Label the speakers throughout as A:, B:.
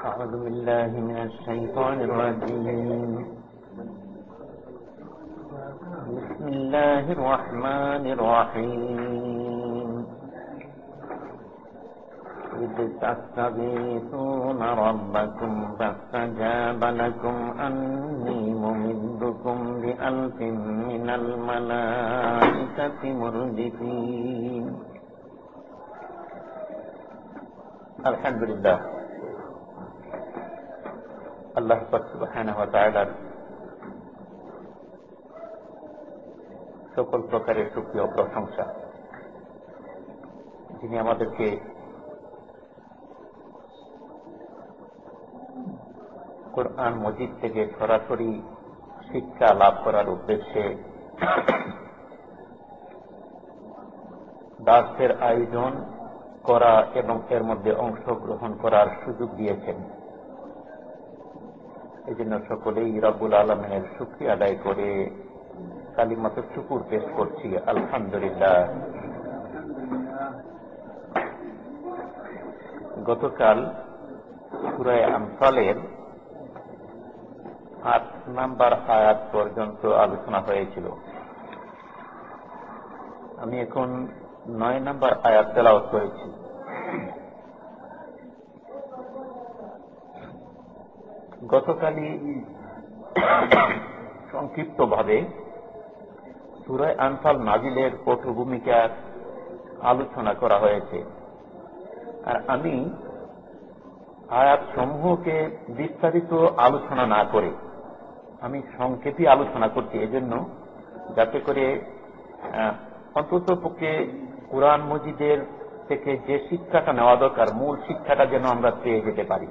A: أعوذ بالله من الشيطان الرجيم. بسم الله الرحمن الرحيم. إذ تستغيثون ربكم فاستجاب لكم أني ممدكم بألف من الملائكة مردفين. الحمد لله. আল্লাহ সকল প্রকারের সুপ্রিয় প্রশংসা। যিনি আমাদেরকে কোরআন মজিদ থেকে সরাসরি শিক্ষা লাভ করার উদ্দেশ্যে দাসের আয়োজন করা এবং এর মধ্যে অংশগ্রহণ করার সুযোগ দিয়েছেন। এই জন্য সকলেই রাবুল আলমের সুখী আদায় করে কালিমাত শুকুর পেশ করছি, আলহামদুলিল্লাহ। গতকাল সুরায় আমসালের আট নাম্বার আয়াত পর্যন্ত আলোচনা হয়েছিল। আমি এখন নয় নাম্বার আয়াত তেলাওয়াত করেছি। গতকালই সংক্ষিপ্তভাবে সুরায় আনফাল নাজিলের পটভূমিকার আলোচনা করা হয়েছে। আর আমি আয়াত সমূহকে বিস্তারিত আলোচনা না করে আমি সংক্ষেপে আলোচনা করছি। এজন্য যাতে করে অন্তত পক্ষে কোরআন মজিদের থেকে যে শিক্ষাটা নেওয়া দরকার, মূল শিক্ষাটা যেন আমরা পেয়ে যেতে পারি।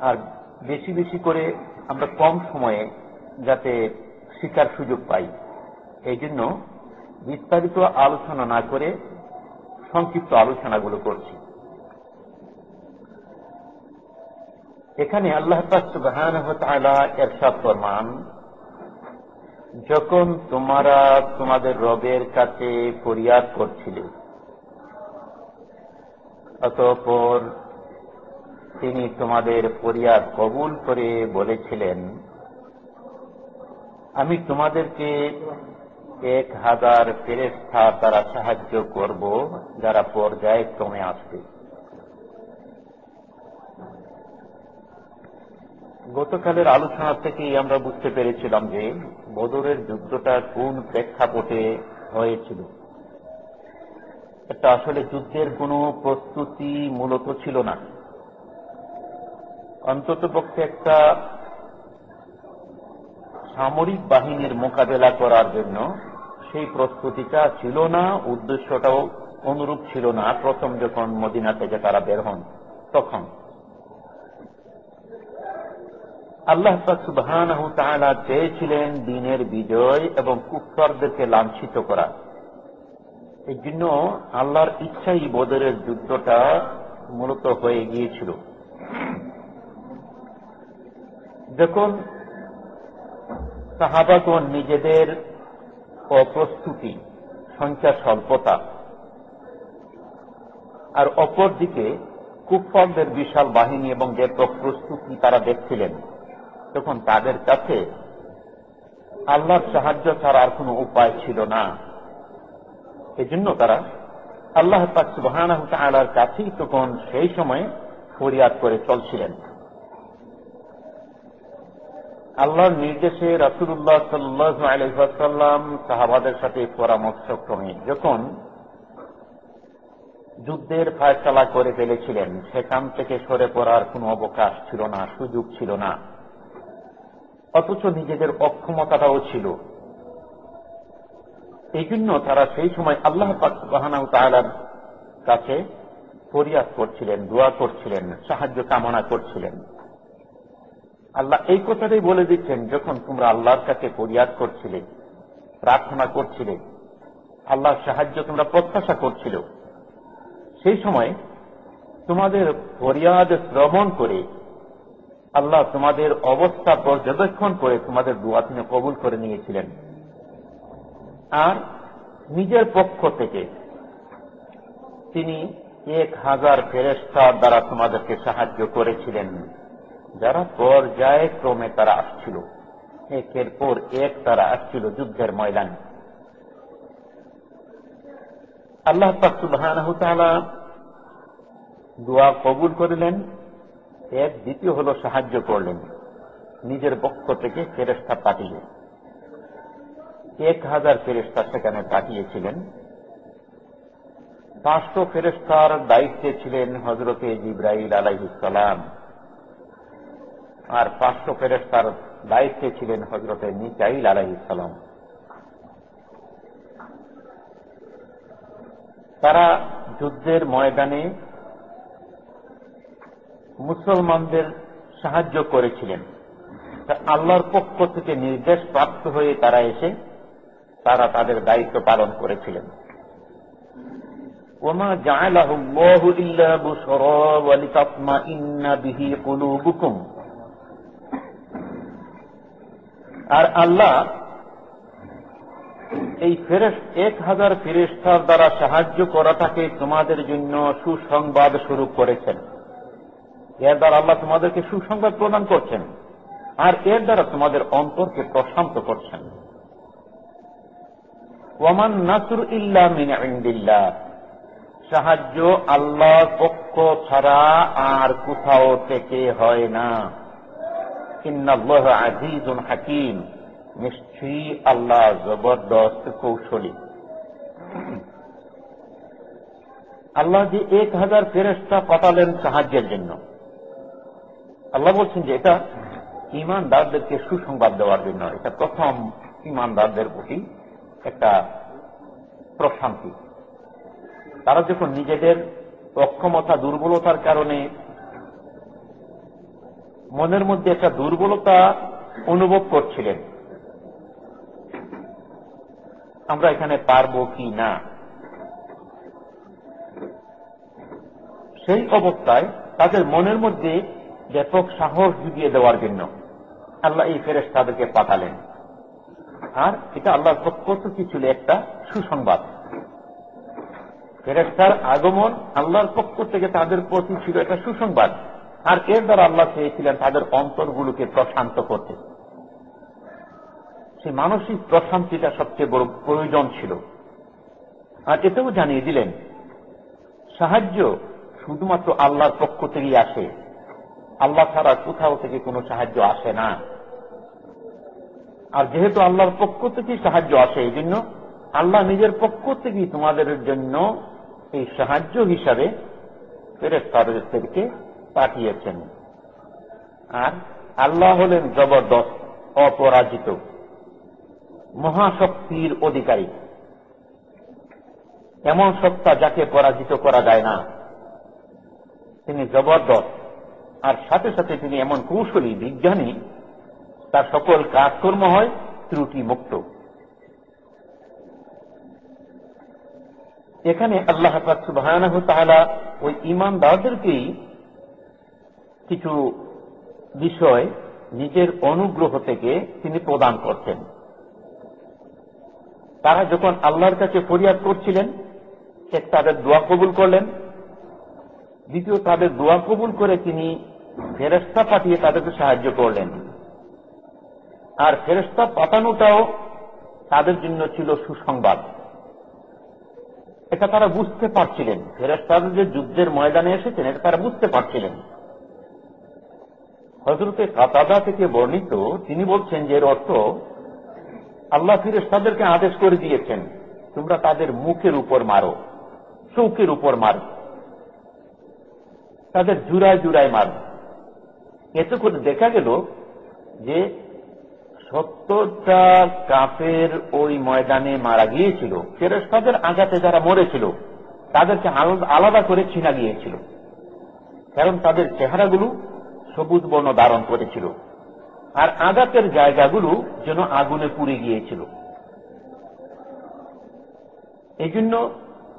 A: আর বেশি বেশি করে আমরা কম সময়ে যাতে শিকার সুযোগ পাই। এই জন্য বিস্তারিত আলোচনা না করে সংক্ষিপ্ত আলোচনাগুলো করছি। এখানে আল্লাহ এরশাদ ফরমান, যখন তোমরা তোমাদের রবের কাছে ফরিয়াদ করছিলে, অতঃপর তিনি তোমাদের ফরিয়াদ কবুল করে বলেছিলেন, আমি তোমাদেরকে এক হাজার ফেরেস্তা তারা সাহায্য করব যারা পর্যায়ে ক্রমে আসবে। গতকালের আলোচনা থেকেই আমরা বুঝতে পেরেছিলাম যে বদরের যুদ্ধটা কোন প্রেক্ষাপটে হয়েছিল। এটা আসলে যুদ্ধের কোন প্রস্তুতি মূলত ছিল না। অন্তত পক্ষে একটা সামরিক বাহিনীর মোকাবেলা করার জন্য সেই প্রস্তুতিটা ছিল না, উদ্দেশ্যটাও অনুরূপ ছিল না। প্রথম যখন মদিনা থেকে তারা বের হন, তখন আল্লাহ সুবাহ চেয়েছিলেন দিনের বিজয় এবং কুফরদেরকে লাঞ্ছিত করা। এই জন্য আল্লাহর ইচ্ছাই বদরের যুদ্ধটা মূলত হয়ে গিয়েছিল। যখন সাহাবাগণ নিজেদের অপ্রস্তুতি, সংখ্যা স্বল্পতা, আর অপরদিকে কুফরদের বিশাল বাহিনী এবং যে প্রস্তুতি তারা দেখছিলেন তখন তাদের কাছে আল্লাহর সাহায্য ছাড়া আর কোন উপায় ছিল না। এজন্য তারা আল্লাহ আল্লাহর কাছেই তখন সেই সময় ফরিয়াদ করে চলছিলেন। আল্লাহর নির্দেশে রাসুল্লাহ সাল্লাম সাহাবাদের সাথে পরামর্শক্রমে যখন যুদ্ধের ফায়সালা করে ফেলেছিলেন, সেখান থেকে সরে পড়ার কোন অবকাশ ছিল না, সুযোগ ছিল না। অথচ নিজেদের অক্ষমতাটাও ছিল। এই জন্য তারা সেই সময় আল্লাহ বাহানা তালার কাছে ফরিয়াদ করছিলেন, দোয়া করছিলেন, সাহায্য কামনা করছিলেন। আল্লাহ এই কথাটাই বলে দিচ্ছেন, যখন তোমরা আল্লাহর কাছে ফরিয়াদ করছিলে, প্রার্থনা করছিলে, আল্লাহর সাহায্য তোমরা প্রত্যাশা করছিল, সেই সময় তোমাদের ফরিয়াদ শ্রবণ করে আল্লাহ তোমাদের অবস্থা পর্যবেক্ষণ করে তোমাদের দোয়া তিনি কবুল করে নিয়েছিলেন। আর নিজের পক্ষ থেকে তিনি এক হাজার ফেরেস্তার দ্বারা তোমাদেরকে সাহায্য করেছিলেন। যারা পর্যায়ে ক্রমে তারা আসছিল। একের পর এক তারা আসছিল যুদ্ধের ময়দানে। আল্লাহ সুবাহ দোয়া কবুল করিলেন। এক, দ্বিতীয় হল সাহায্য করলেন। নিজের পক্ষ থেকে ফেরেস্তা পাঠিয়ে। এক হাজার ফেরেস্তা সেখানে পাঠিয়েছিলেন। পাঁচশো ফেরেস্তার দায়িত্বে ছিলেন হজরতে জিব্রাইল আলাইসালাম আর পাঁচশো ফেরেস্তার দায়িত্বে ছিলেন হজরতে নিচাইল আলাই ইসলাম তারা যুদ্ধের ময়দানে মুসলমানদের সাহায্য করেছিলেন। আল্লাহর পক্ষ থেকে নির্দেশ প্রাপ্ত হয়ে তারা এসে তারা তাদের দায়িত্ব পালন করেছিলেন। ওমা জায়লাহ ইল্লা বুসরা ওয়ালিতাতমা ইন্না বিহি কুলুবুকুম। আর আল্লাহ এই ফেরেস এক হাজার ফেরেস্তার দ্বারা সাহায্য করাটাকে তোমাদের জন্য সুসংবাদ স্বরূপ করেছেন। এর দ্বারা আল্লাহ তোমাদেরকে সুসংবাদ প্রদান করছেন। আর এর দ্বারা তোমাদের অন্তরকে প্রশান্ত করছেন। ওয়ামান নাসুর ইল্লা মিন ইন্দিল্লাহ। সাহায্য আল্লাহ পক্ষ ছাড়া আর কোথাও থেকে হয় না। হাকিম। নিশ্চয়ই আল্লাহ জবরদস্ত কৌশলী। আল্লাহ যে এক হাজার ফেরেস্তা পাঠালেন সাহায্যের জন্য। আল্লাহ বলছেন যে এটা ইমানদারদেরকে সুসংবাদ দেওয়ার জন্য। এটা প্রথম ইমানদারদের প্রতি একটা প্রশান্তি। তারা যখন নিজেদের অক্ষমতা, দুর্বলতার কারণে মনের মধ্যে একটা দুর্বলতা অনুভব করছিলেন। আমরা এখানে পারব কি না? সেই অবস্থায় তাদের মনের মধ্যে ব্যাপক সাহস জুগিয়ে দেওয়ার জন্য আল্লাহ এই ফেরেস তাদেরকে পাঠালেন। আর এটা আল্লাহর পক্ষ ছিল একটা সুসংবাদ। ফেরেস্তার আগমন আল্লাহর পক্ষ থেকে তাদের প্রতি ছিল একটা সুসংবাদ। আর এর দ্বারা আল্লাহ চেয়েছিলেন তাদের অন্তরগুলোকে প্রশান্ত করতে। সেই মানসিক প্রশান্তিটা সবচেয়ে বড় প্রয়োজন ছিল। আর এতেও জানিয়ে দিলেন, সাহায্য শুধুমাত্র আল্লাহর পক্ষ থেকেই আসে। আল্লাহ ছাড়া কোথাও থেকে কোনো সাহায্য আসে না। আর যেহেতু আল্লাহর পক্ষ থেকেই সাহায্য আসে, এই জন্য আল্লাহ নিজের পক্ষ থেকেই তোমাদের জন্য এই সাহায্য হিসাবে ফেরেস্তাদেরকে পাঠিয়েছেন। আর আল্লাহ হলেন জবরদস্ত, অপরাজিত, মহাশক্তির অধিকারী। এমন সত্তা যাকে পরাজিত করা যায় না। তিনি জবরদস্ত, আর সাথে সাথে তিনি এমন কৌশলী, বিজ্ঞানী, তার সকল কাজকর্ম হয় ত্রুটি মুক্ত এখানে আল্লাহ সুবাহ ওই ইমানদারদেরকেই কিছু বিষয় নিজের অনুগ্রহ থেকে তিনি প্রদান করছেন। তারা যখন আল্লাহর কাছে ফরিয়াদ করছিলেন, এক তাদের দোয়া কবুল করলেন, দ্বিতীয় তাদের দোয়া কবুল করে তিনি ফেরস্তা পাঠিয়ে তাদেরকে সাহায্য করলেন। আর ফেরস্তা পাঠানোটাও তাদের জন্য ছিল সুসংবাদ। এটা তারা বুঝতে পারছিলেন। ফেরস্তাদের যে যুদ্ধের ময়দানে এসেছেন, এটা তারা বুঝতে পারছিলেন। হজরতে কাতাদা থেকে বর্ণিত, তিনি বলছেন যে এর অর্থ, আল্লাহ ফিরেস্তাদেরকে আদেশ করে দিয়েছেন, তোমরা তাদের মুখের উপর মারো, চৌকের উপর মারো, তাদের জুড়ায় জুড়ায় মারো। এতে করে দেখা গেল যে সত্তরটা কাফের ওই ময়দানে মারা গিয়েছিল ফেরেস্তাদের আঘাতে যারা মরেছিল, তাদেরকে আলাদা করে ছিনা গিয়েছিল, কারণ তাদের চেহারাগুলো সবুজ বর্ণ ধারণ করেছিল। আর আঘাতের জায়গাগুলো যেন আগুনে পুড়ে গিয়েছিল। এই জন্য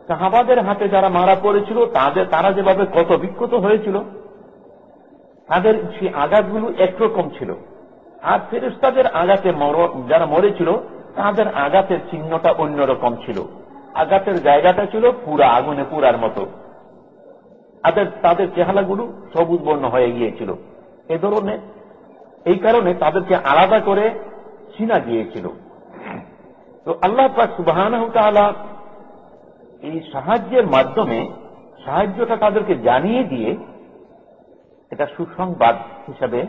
A: সাহাবাদের হাতে যারা মারা পড়েছিল, তাদের, তারা যেভাবে কত বিক্ষত হয়েছিল, তাদের সেই আঘাতগুলো একরকম ছিল। আর ফেরেস্তাদের আঘাতে যারা মরেছিল, তাদের আঘাতের চিহ্নটা অন্যরকম ছিল। আঘাতের জায়গাটা ছিল পুরা আগুনে পুরার মতো। তাদের তাদের চেহারাগুলো সবুজ বর্ণ হয়ে গিয়েছিল। এ ধরনের। এই কারণে তাদেরকে আলাদা করে চিনা গিয়েছিল তো আল্লাহ সুবাহ এই সাহায্যের মাধ্যমে, সাহায্যটা তাদেরকে জানিয়ে দিয়ে এটা সুসংবাদ হিসাবে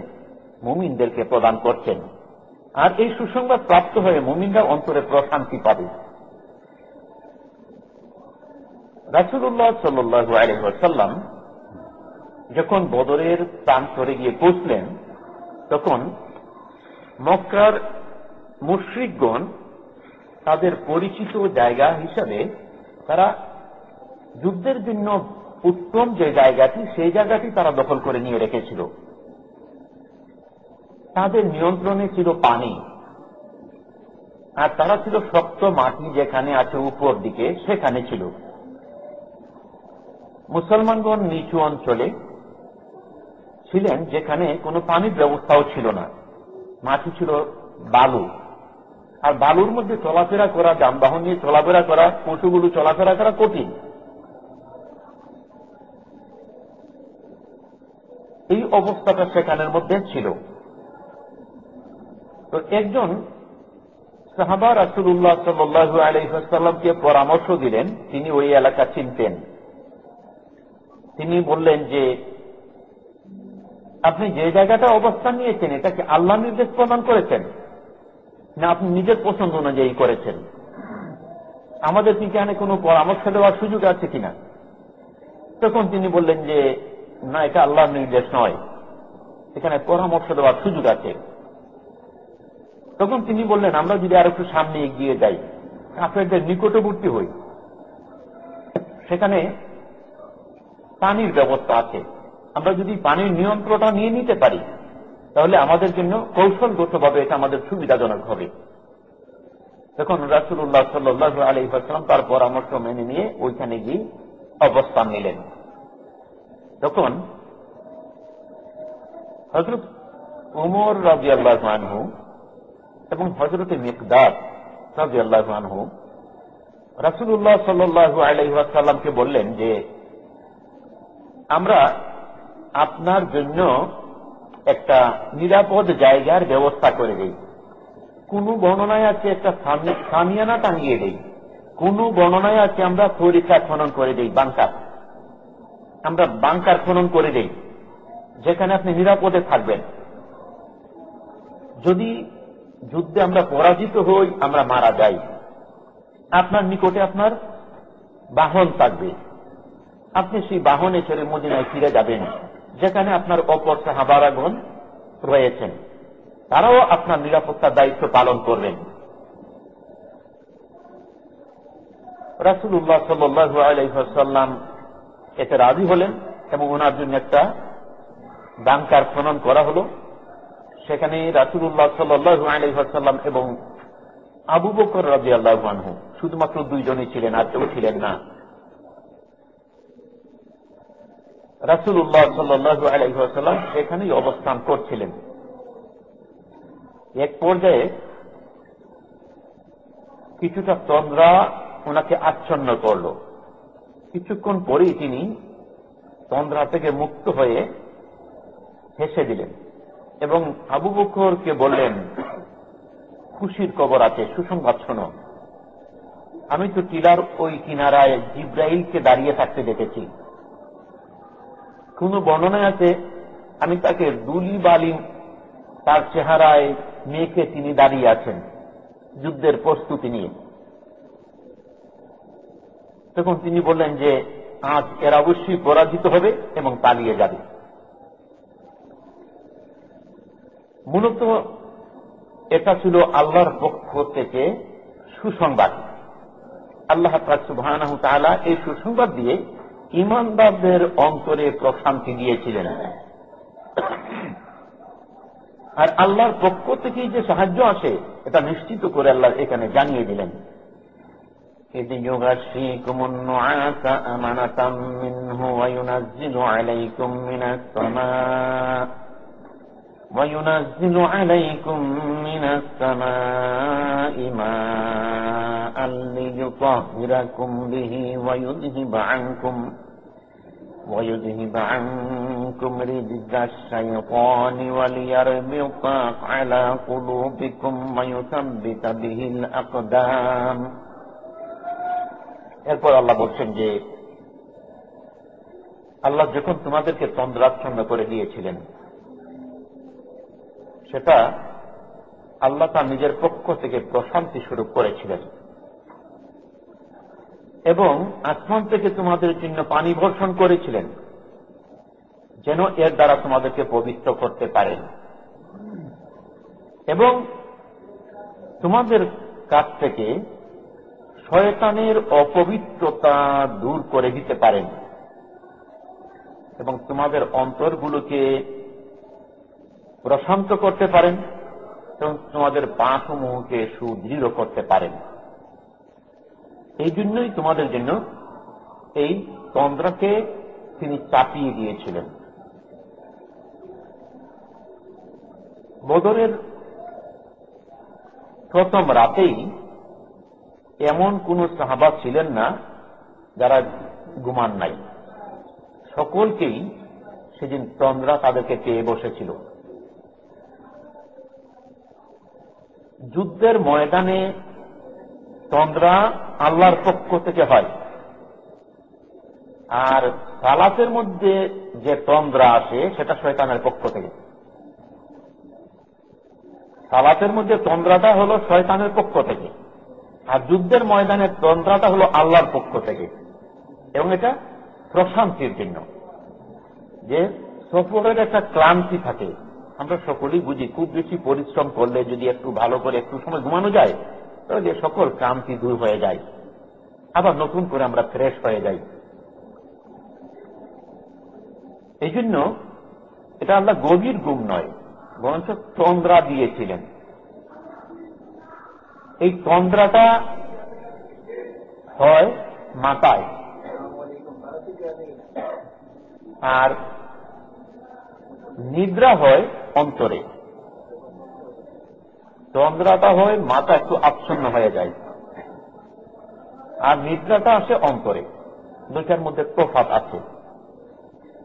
A: মুমিনদেরকে প্রদান করছেন। আর এই সুসংবাদ প্রাপ্ত হয়ে মুমিনরা অন্তরে প্রশান্তি পাবে। রাসুল্লাহ সাল্লু আলহাম যখন বদরের প্রান্তরে গিয়ে পৌঁছলেন তখন মক্কার মুশ্রিকগণ তাদের পরিচিত জায়গা হিসাবে তারা যুদ্ধের জন্য উত্তম যে জায়গাটি, সেই জায়গাটি তারা দখল করে নিয়ে রেখেছিল। তাদের নিয়ন্ত্রণে ছিল পানি। আর তারা ছিল শক্ত মাটি যেখানে আছে উপর দিকে, সেখানে ছিল। মুসলমানগণ নিচু অঞ্চলে ছিলেন যেখানে কোনো পানির ব্যবস্থাও ছিল না। মাটি ছিল বালু। আর বালুর মধ্যে চলাফেরা করা, যানবাহন নিয়ে চলাফেরা করা, পশুগুলো চলাফেরা করা কঠিন। এই অবস্থাটা সেখানের মধ্যে ছিল। তো একজন সাহাবা রাসুল্লাহ সাল্লু আলহামকে পরামর্শ দিলেন। তিনি ওই এলাকা চিনতেন। তিনি বললেন যে আপনি যে জায়গাটা অবস্থান নিয়েছেন, এটাকে আল্লাহ নির্দেশ প্রদান করেছেন। না, আপনি নিজের পছন্দ অনুযায়ী করেছেন। আমাদের কি এখানে কোনো পরামর্শ দেওয়ার সুযোগ আছে কিনা? তখন তিনি বললেন যে, না, এটা আল্লাহর নির্দেশ নয়। এখানে পরামর্শ দেওয়ার সুযোগ আছে। তখন তিনি বললেন, আমরা যদি আর একটু সামনে এগিয়ে যাই, কাফেরদের নিকটবর্তী হই। সেখানে পানির ব্যবস্থা আছে। আমরা যদি পানির নিয়ন্ত্রণটা নিয়ে নিতে পারি, তাহলে আমাদের জন্য কৌশলগতভাবে এটা আমাদের সুবিধাজনক হবে। তখন রাসুল্লাহ সাল্লু আলহিহাস্লাম তার পরামর্শ মেনে নিয়ে ওইখানে গিয়ে অবস্থান নিলেন। তখন হজরত উমর রাজি আল্লাহ আনহু এবং হজরত মিকদার রাজি আল্লাহ আনহু রাসুল্লাহ সাল্লু আলহিহাসাল্লামকে বললেন যে, আমরা আপনার জন্য একটা নিরাপদ জায়গার ব্যবস্থা করে দেই। কোন বর্ণনায় আছে একটা সামিয়ানা টাঙিয়ে দেই। কোন বর্ণনায় আছে আমরা পরীক্ষা খনন করে দেই, বাংকার। আমরা বাংকার খনন করে দেই, যেখানে আপনি নিরাপদে থাকবেন। যদি যুদ্ধে আমরা পরাজিত হই, আমরা মারা যাই। আপনার নিকটে আপনার বাহন থাকবে। আপনি সেই বাহনে চড়ে মদিনায় ফিরে যাবেন। যেখানে আপনার অপর সাহাবারাগণ রয়েছেন, তারাও আপনার নিরাপত্তার দায়িত্ব পালন করবেন। রাসুল্লাহ সাল্লু আলহাম এতে রাজি হলেন এবং ওনার জন্য একটা বাংকার খনন করা হল। সেখানে রাসুল্লাহ সাল্লু আলহাম এবং আবু বকর রাজি আল্লাহ শুধুমাত্র দুইজনই ছিলেন, আর কেউ ছিলেন না। রাসুল্লাহ সাল্লু আলহাম সেখানেই অবস্থান করছিলেন। এক পর্যায়ে কিছুটা তন্দ্রা ওনাকে আচ্ছন্ন করল। কিছুক্ষণ পরেই তিনি তন্দ্রা থেকে মুক্ত হয়ে হেসে দিলেন এবং আবু বকরকে বললেন, খুশির কবর আছে, সুসংবাদ শোনো। আমি তো টিলার ওই কিনারায় জিব্রাইলকে দাঁড়িয়ে থাকতে দেখেছি। কোন বর্ণনায় আছে? আমি তাকে দুলি বালি তার চেহারায় মেয়েকে তিনি দাঁড়িয়ে আছেন। যুদ্ধের প্রস্তুতি নিয়ে। তখন তিনি বললেন যে, আজ এরা অবশ্যই পরাজিত হবে এবং পালিয়ে যাবে। মূলত এটা ছিল আল্লাহর পক্ষ থেকে সুসংবাদ। আল্লাহ সুবাহ এই সুসংবাদ দিয়ে ইমানদারদের অন্তরে প্রশান্তি দিয়েছিলেন। আর আল্লাহর পক্ষ থেকেই যে সাহায্য আসে, এটা নিশ্চিত করে আল্লাহ এখানে জানিয়ে দিলেন। আমানাতাম মিনহু আলাইকুম وينزل عليكم من السماء ماء ليطهركم به ويذهب عنكم ويذهب عنكم رجز الشيطان وليربط على قلوبكم ويثبت به الأقدام এরপর আল্লাহ বলছেন যে আল্লাহ যখন তোমাদেরকে তন্দ্রাচ্ছন্ন করে দিয়েছিলেন সেটা আল্লাহ তার নিজের পক্ষ থেকে প্রশান্তি স্বরূপ করেছিলেন। এবং আসমান থেকে তোমাদের জন্য পানি বর্ষণ করেছিলেন, যেন এর দ্বারা তোমাদেরকে পবিত্র করতে পারেন এবং তোমাদের কাছ থেকে শয়তানের অপবিত্রতা দূর করে দিতে পারেন। এবং তোমাদের অন্তরগুলোকে প্রশান্ত করতে পারেন এবং তোমাদের পাসমূহকে সুদৃঢ় করতে পারেন। এই জন্যই তোমাদের জন্য এই তন্দ্রাকে তিনি চাপিয়ে দিয়েছিলেন। বদরের প্রথম রাতেই এমন কোন সাহাবা ছিলেন না যারা ঘুমান নাই। সকলকেই সেদিন তন্দ্রা তাদেরকে পেয়ে বসেছিল। যুদ্ধের ময়দানে তন্দ্রা আল্লাহর পক্ষ থেকে হয়। আর সালাতের মধ্যে যে তন্দ্রা আসে, সেটা শয়তানের পক্ষ থেকে। সালাতের মধ্যে তন্দ্রাটা হলো শয়তানের পক্ষ থেকে। আর যুদ্ধের ময়দানে তন্দ্রাটা হলো আল্লাহর পক্ষ থেকে। এবং এটা প্রশান্তির জন্য। যে সফরের একটা ক্লান্তি থাকে। আমরা সকলেই বুঝি, খুব বেশি পরিশ্রম করলে যদি একটু ভালো করে একটু সময় ঘুমানো যায়, তাহলে সকল ক্লান্তি দূর হয়ে যায়। আবার নতুন করে আমরা ফ্রেশ হয়ে যাই। এই জন্য এটা আল্লাহ গভীর ঘুম নয়, বরঞ্চ তন্দ্রা দিয়েছিলেন। এই তন্দ্রাটা হয় মাথায়। আর নিদ্রা হয় অন্তরে। তন্দ্রাটা হয়, মাথা একটু আচ্ছন্ন হয়ে যায়। আর নিদ্রাটা আসে অন্তরে। দুইটার মধ্যে প্রফাত আছে।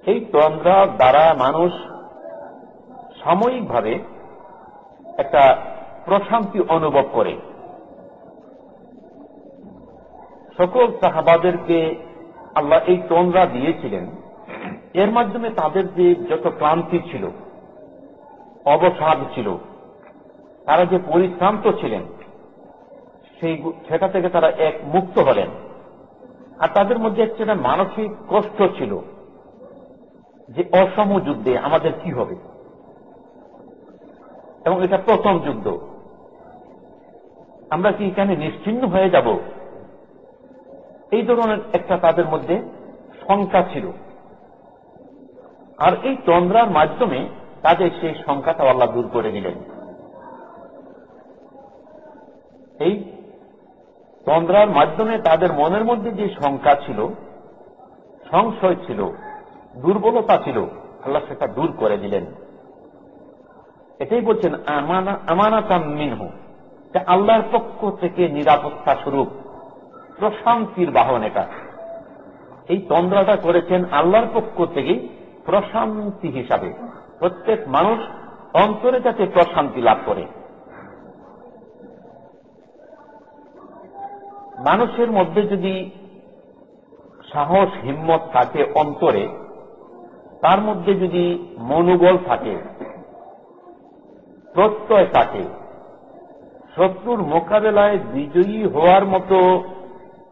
A: এই তন্দ্রা দ্বারা মানুষ সাময়িকভাবে একটা প্রশান্তি অনুভব করে। সকল সাহাবাদেরকে আল্লাহ এই তন্দ্রা দিয়েছিলেন। এর মাধ্যমে তাদের যে যত ক্লান্তি ছিল, অবসাদ ছিল, তারা যে পরিশ্রান্ত ছিলেন, সেই সেটা থেকে তারা এক মুক্ত হলেন। আর তাদের মধ্যে একটা মানসিক কষ্ট ছিল, যে অসম যুদ্ধে আমাদের কি হবে? এবং এটা প্রথম যুদ্ধ। আমরা কি এখানে নিশ্চিন্ন হয়ে যাব? এই ধরনের একটা তাদের মধ্যে শঙ্কা ছিল। আর এই তন্দ্রার মাধ্যমে তাদের সেই সংখ্যাটা আল্লাহ দূর করে দিলেন। এই তন্দ্রার মাধ্যমে তাদের মনের মধ্যে যে শঙ্কা ছিল, সংশয় ছিল, দুর্বলতা ছিল, আল্লাহ সেটা দূর করে দিলেন। এটাই বলছেন, আমানা, আমানাতাম মিনহু। আল্লাহর পক্ষ থেকে নিরাপত্তা স্বরূপ, প্রশান্তির বাহন এটা। এই তন্দ্রাটা করেছেন আল্লাহর পক্ষ থেকে প্রশান্তি হিসাবে প্রত্যেক মানুষ অন্তরে যাতে প্রশান্তি লাভ করে। মানুষের মধ্যে যদি সাহস, হিম্মত থাকে অন্তরে, তার মধ্যে যদি মনোবল থাকে, প্রত্যয় থাকে, শত্রুর মোকাবেলায় বিজয়ী হওয়ার মতো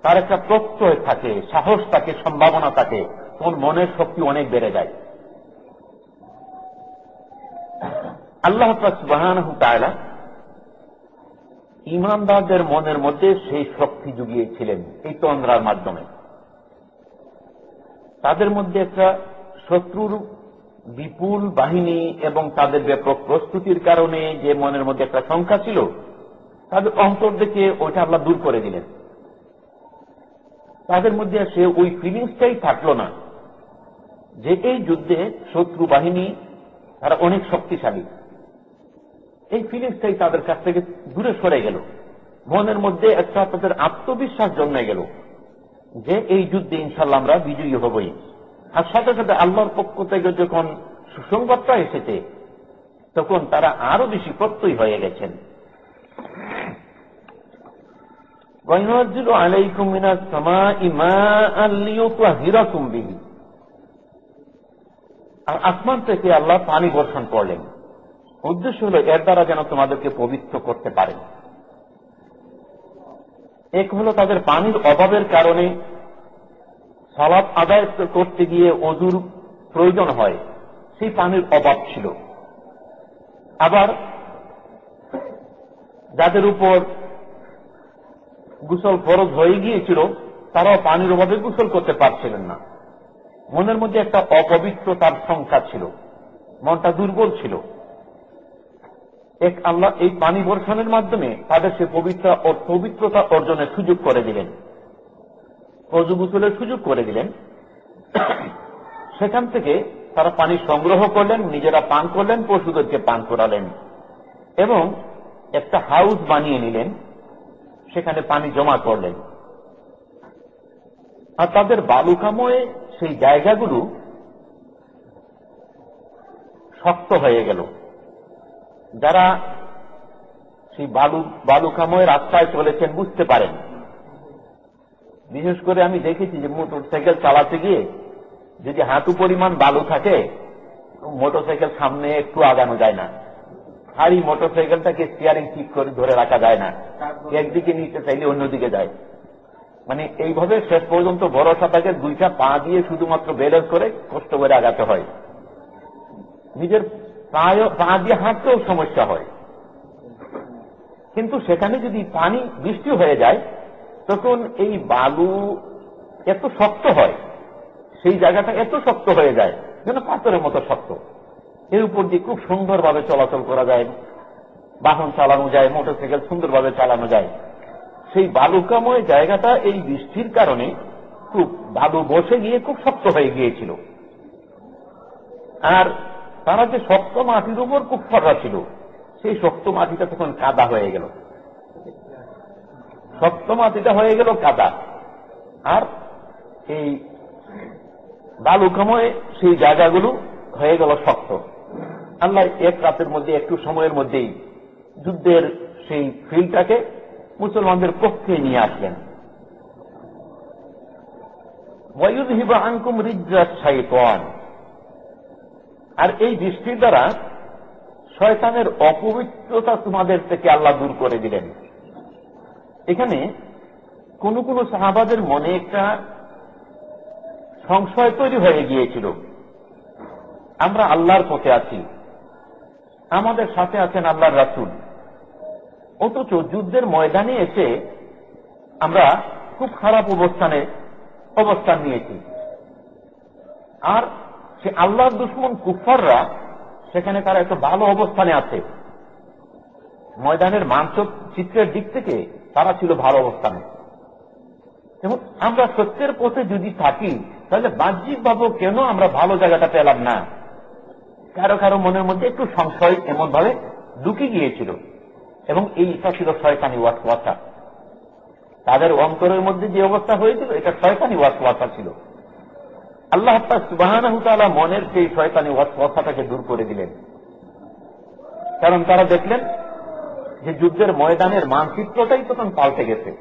A: তার একটা প্রত্যয় থাকে, সাহস থাকে, সম্ভাবনা থাকে তোর মনের শক্তি অনেক বেড়ে যায়। আল্লাহ সুবাহান ইমানদারদের মনের মধ্যে সেই শক্তি জুগিয়েছিলেন এই তন্দ্রার মাধ্যমে। তাদের মধ্যে একটা শত্রুর বিপুল বাহিনী এবং তাদের ব্যাপক প্রস্তুতির কারণে যে মনের মধ্যে একটা সংখ্যা ছিল, তাদের অন্তর দেখে ওইটা আল্লাহ দূর করে দিলেন। তাদের মধ্যে সে ওই ফিলিংসটাই থাকল না যে এই যুদ্ধে শত্রু বাহিনী তারা অনেক শক্তিশালী। এই ফিলিংসটাই তাদের কাছ থেকে দূরে সরে গেল। মনের মধ্যে একটা তাদের আত্মবিশ্বাস জন্মে গেল যে এই যুদ্ধে ইনশাল্লাহ আমরা বিজয়ী হবই। আর সাথে সাথে আল্লাহর পক্ষ থেকে যখন সুসংবাদটা এসেছে, তখন তারা আরও বেশি প্রত্যয় হয়ে গেছেন। আর আসমান থেকে আল্লাহ পানি বর্ষণ করলেন। উদ্দেশ্য হল এর দ্বারা যেন তোমাদেরকে পবিত্র করতে পারে। এক হল তাদের পানির অভাবের কারণে সলাপ আদায় করতে গিয়ে অজুর প্রয়োজন হয়, সেই পানির অভাব ছিল। আবার যাদের উপর গুসল ফরজ হয়ে গিয়েছিল, তারাও পানির অভাবে গুসল করতে পারছিলেন না। মনের মধ্যে একটা অপবিত্রতার সংখ্যা ছিল, মনটা দুর্বল ছিল। এক আল্লাহ এই পানি বর্ষণের মাধ্যমে তাদের সে পবিত্র ও পবিত্রতা অর্জনের সুযোগ করে দিলেন। অজু সুযোগ করে দিলেন। সেখান থেকে তারা পানি সংগ্রহ করলেন, নিজেরা পান করলেন, পশুদেরকে পান করালেন এবং একটা হাউস বানিয়ে নিলেন, সেখানে পানি জমা করলেন। আর তাদের বালুকাময়ে সেই জায়গাগুলো শক্ত হয়ে গেল। যারা সেই বালু বালুকাময় রাস্তায় চলেছেন বুঝতে পারেন। বিশেষ করে আমি দেখেছি যে মোটর সাইকেল চালাতে গিয়ে যদি হাঁটু পরিমাণ বালু থাকে মোটর সাইকেল সামনে একটু আগানো যায় না। হাড়ি মোটর সাইকেলটাকে স্টিয়ারিং ঠিক করে ধরে রাখা যায় না। একদিকে নিতে চাইলে অন্যদিকে যায়। মানে এইভাবে শেষ পর্যন্ত ভরসা থাকে দুইটা পা দিয়ে শুধুমাত্র ব্যালেন্স করে কষ্ট করে আগাতে হয়। নিজের পা দিয়ে হাঁটতেও সমস্যা হয়। কিন্তু সেখানে যদি পানি, বৃষ্টি হয়ে যায়, তখন এই বালু এত শক্ত হয়, সেই জায়গাটা এত শক্ত হয়ে যায়, যেন পাথরের মতো শক্ত। এর উপর দিয়ে খুব সুন্দরভাবে চলাচল করা যায়, বাহন চালানো যায়, মোটরসাইকেল সুন্দরভাবে চালানো যায়। সেই বালুকাময় জায়গাটা এই বৃষ্টির কারণে খুব বালু বসে গিয়ে খুব শক্ত হয়ে গিয়েছিল। আর তারা যে শক্ত মাটির উপর খুব ছিল, সেই শক্ত মাটিটা তখন কাদা হয়ে গেল। শক্ত মাটিটা হয়ে গেল কাদা। আর এই বালুকাময় সেই জায়গাগুলো হয়ে গেল শক্ত। আল্লাহ এক রাতের মধ্যে, একটু সময়ের মধ্যেই যুদ্ধের সেই ফিল্ডটাকে মুসলমানদের পক্ষে নিয়ে আসলেন। আঙ্কুম রিজ্জা শাইতান। আর এই বৃষ্টির দ্বারা শয়তানের অপবিত্রতা তোমাদের থেকে আল্লাহ দূর করে দিলেন। এখানে কোন কোন সাহাবাদের মনে একটা সংশয় তৈরি হয়ে গিয়েছিল। আমরা আল্লাহর পথে আছি, আমাদের সাথে আছেন আল্লাহর রাসুল। অথচ যুদ্ধের ময়দানে এসে আমরা খুব খারাপ অবস্থানে অবস্থান নিয়েছি। আর সে আল্লাহর দুশ্মন কুফাররা সেখানে তারা একটা ভালো অবস্থানে আছে। ময়দানের মানসিক চিত্রের দিক থেকে তারা ছিল ভালো অবস্থানে। এবং আমরা সত্যের পথে যদি থাকি, তাহলে বাহ্যিকভাবে কেন আমরা ভালো জায়গাটা পেলাম না? কারও কারও মনের মধ্যে একটু সংশয় এমন ভাবে ঢুকে গিয়েছিল। এবং এইটা ছিল শয়তানি ওয়াসওয়াসা। তাদের অন্তরের মধ্যে যে অবস্থা হয়েছিল, এটা শয়তানি ওয়াসওয়াসা ছিল। আল্লাহ সুবাহ মনের সেই শয়তানি ওয়াসওয়াসাটাকে দূর করে দিলেন। কারণ তারা দেখলেন যে যুদ্ধের ময়দানের মানচিত্রটাই তখন পাল্টে গেছে।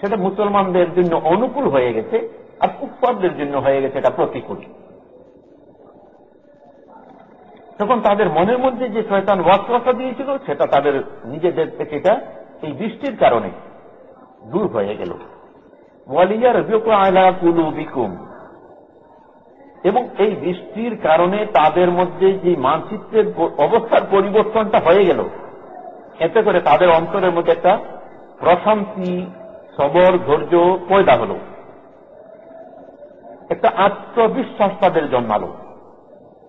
A: সেটা মুসলমানদের জন্য অনুকূল হয়ে গেছে আর কুফারদের জন্য হয়ে গেছে এটা প্রতিকূল। তখন তাদের মনের মধ্যে যে শয়তান ওয়াসওয়াসা দিয়েছিল, সেটা তাদের নিজেদের থেকে এটা এই বৃষ্টির কারণে দূর হয়ে গেল। ওয়ালিয়ার আয়লা কুলু বিকুম এবং এই বৃষ্টির কারণে তাদের মধ্যে যে মানচিত্রের অবস্থার পরিবর্তনটা হয়ে গেল, এতে করে তাদের অন্তরের মধ্যে একটা প্রশান্তি, সবর, ধৈর্য পয়দা হল। একটা আত্মবিশ্বাস তাদের জন্মালো।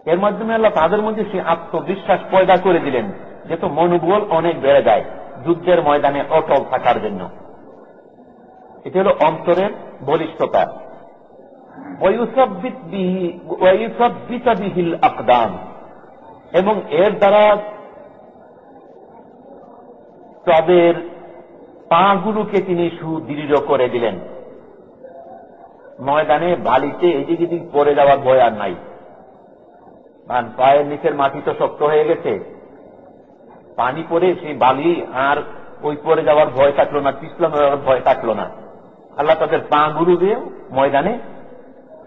A: এর মাধ্যমে আল্লাহ তাদের মধ্যে সে আত্মবিশ্বাস পয়দা করে দিলেন যেহেতু মনোবল অনেক বেড়ে যায় যুদ্ধের ময়দানে অটল থাকার জন্য। এটি হল অন্তরের বলিষ্ঠতা। আকদাম। এবং এর দ্বারা তাদের পাগুলোকে তিনি সুদৃঢ় করে দিলেন। ময়দানে বালিতে এদিক এদিক পড়ে যাওয়ার ভয় আর নাই। কারণ পায়ের নিচের মাটি তো শক্ত হয়ে গেছে। পানি পরে সেই বালি আর ওই পরে যাওয়ার ভয় থাকল না পিছলাম ভয় থাকল না। আল্লাহ তাদের পা গুরু দিয়ে ময়দানে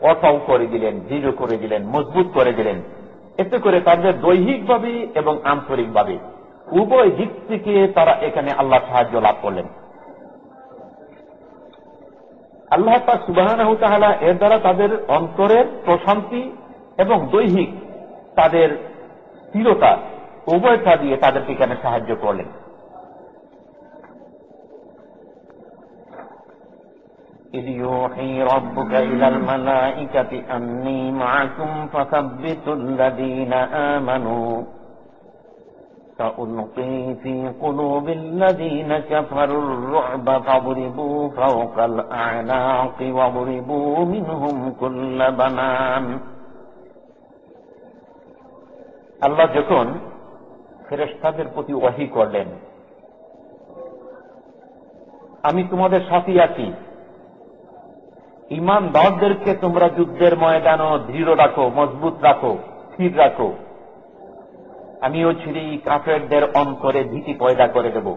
A: অসাউ করে দিলেন, দৃঢ় করে দিলেন, মজবুত করে দিলেন। এতে করে তাদের দৈহিকভাবে এবং আন্তরিকভাবে উভয় দিক থেকে তারা এখানে আল্লাহ সাহায্য লাভ করলেন। আল্লাহ পাক সুবাহ এর দ্বারা তাদের অন্তরের প্রশান্তি এবং দৈহিক তাদের স্থিরতা উভয়টা দিয়ে তাদেরকে এখানে সাহায্য করলেন। إذ يوحي ربك إلى الملائكة أني معكم فثبتوا الذين آمنوا سألقي في قلوب الذين كفروا الرعب فاضربوا فوق الأعناق واضربوا منهم كل بنان আল্লাহ যখন ফেরেস্তাদের প্রতি ওয়াহি করলেন আমি তোমাদের সাথী আছি ইমানদারদেরকে তোমরা যুদ্ধের ময়দানও দৃঢ় রাখো, মজবুত রাখো, স্থির রাখো। আমিও ছিঁড়ি কাফেরদের অন্তরে ভীতি পয়দা করে দেব।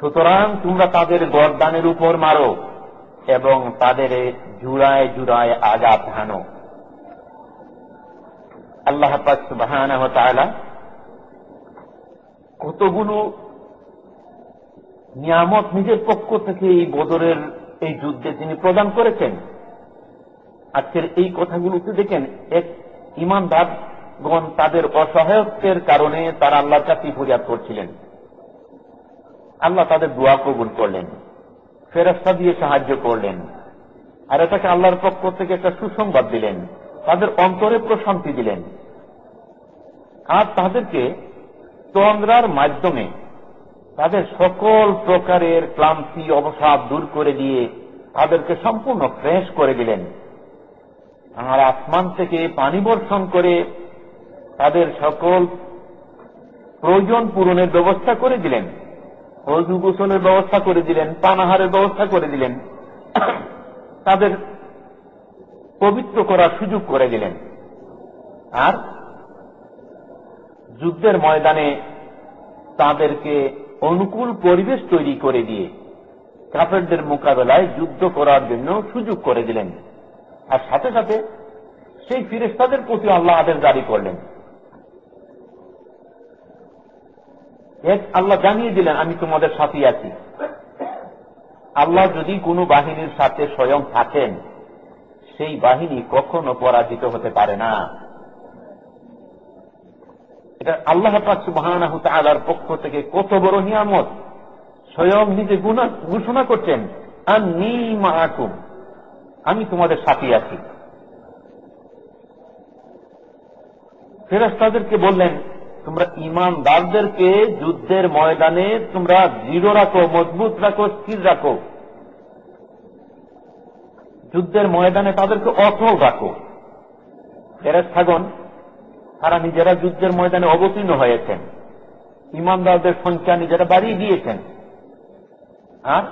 A: সুতরাং তোমরা তাদের গরদানের উপর মারো এবং তাদের জুড়ায় জুড়ায় আঘাত হানো। আল্লাহ সুবাহ কতগুলো নিয়ামত নিজের পক্ষ থেকে এই বদরের এই যুদ্ধে তিনি প্রদান করেছেন। আজকের এই কথাগুলোতে দেখেন, এক ইমানদারগণ তাদের অসহায়ত্বের কারণে তারা আল্লাহর কাছে ফরিয়াদ করছিলেন। আল্লাহ তাদের দোয়া কবুল করলেন ফেরস্তা দিয়ে সাহায্য করলেন, আর এটাকে আল্লাহর পক্ষ থেকে একটা সুসংবাদ দিলেন, তাদের অন্তরে প্রশান্তি দিলেন। আর তাদেরকে তন্দ্রার মাধ্যমে তাদের সকল প্রকারের ক্লান্তি, অবসাদ দূর করে দিয়ে তাদেরকে সম্পূর্ণ ফ্রেশ করে দিলেন। আর আসমান থেকে পানি বর্ষণ করে তাদের সকল প্রয়োজন পূরণের ব্যবস্থা করে দিলেন। অজু গোসলের ব্যবস্থা করে দিলেন, পানাহারের ব্যবস্থা করে দিলেন। তাদের পবিত্র করার সুযোগ করে দিলেন। আর যুদ্ধের ময়দানে তাদেরকে অনুকূল পরিবেশ তৈরি করে দিয়ে কাফেরদের মোকাবেলায় যুদ্ধ করার জন্য সুযোগ করে দিলেন। আর সাথে সাথে সেই ফিরেস্তাদের প্রতি আল্লাহ আদেশ জারি করলেন। এক আল্লাহ জানিয়ে দিলেন, আমি তোমাদের সাথে আছি। আল্লাহ যদি কোনো বাহিনীর সাথে স্বয়ং থাকেন, সেই বাহিনী কখনো পরাজিত হতে পারে না। এটা আল্লাহ সুবাহর পক্ষ থেকে কত বড় নিয়ামত। স্বয়ং নিজে গুণা ঘোষণা করছেন আমি তোমাদের সাথী আছি। ফেরাস্তাদেরকে বললেন, তোমরা ইমানদারদেরকে যুদ্ধের ময়দানে তোমরা দৃঢ় রাখো, মজবুত রাখো, স্থির রাখো। যুদ্ধের ময়দানে তাদেরকে অটল রাখো। ফেরেস্তাগণ তারা নিজেরা যুদ্ধের ময়দানে অবতীর্ণ হয়েছেন। ইমানদারদের সংখ্যা নিজেরা বাড়িয়ে দিয়েছেন। আর?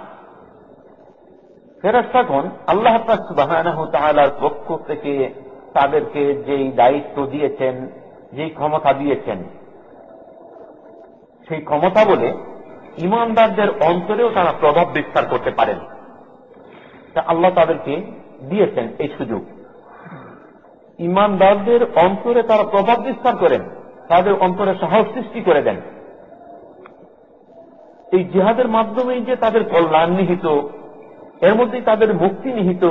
A: ফেরাস্তাগণ আল্লাহ তালার পক্ষ থেকে তাদেরকে যেই দায়িত্ব দিয়েছেন, যেই ক্ষমতা দিয়েছেন, সেই ক্ষমতা বলে ইমানদারদের অন্তরেও তারা প্রভাব বিস্তার করতে পারেন। আল্লাহ তাদেরকে দিয়েছেন এই সুযোগ। ইমানদারদের অন্তরে তারা প্রভাব বিস্তার করেন, তাদের অন্তরে সাহস সৃষ্টি করে দেন। এই জিহাদের মাধ্যমেই যে তাদের কল্যাণ নিহিত, এর মধ্যেই তাদের মুক্তি নিহিত,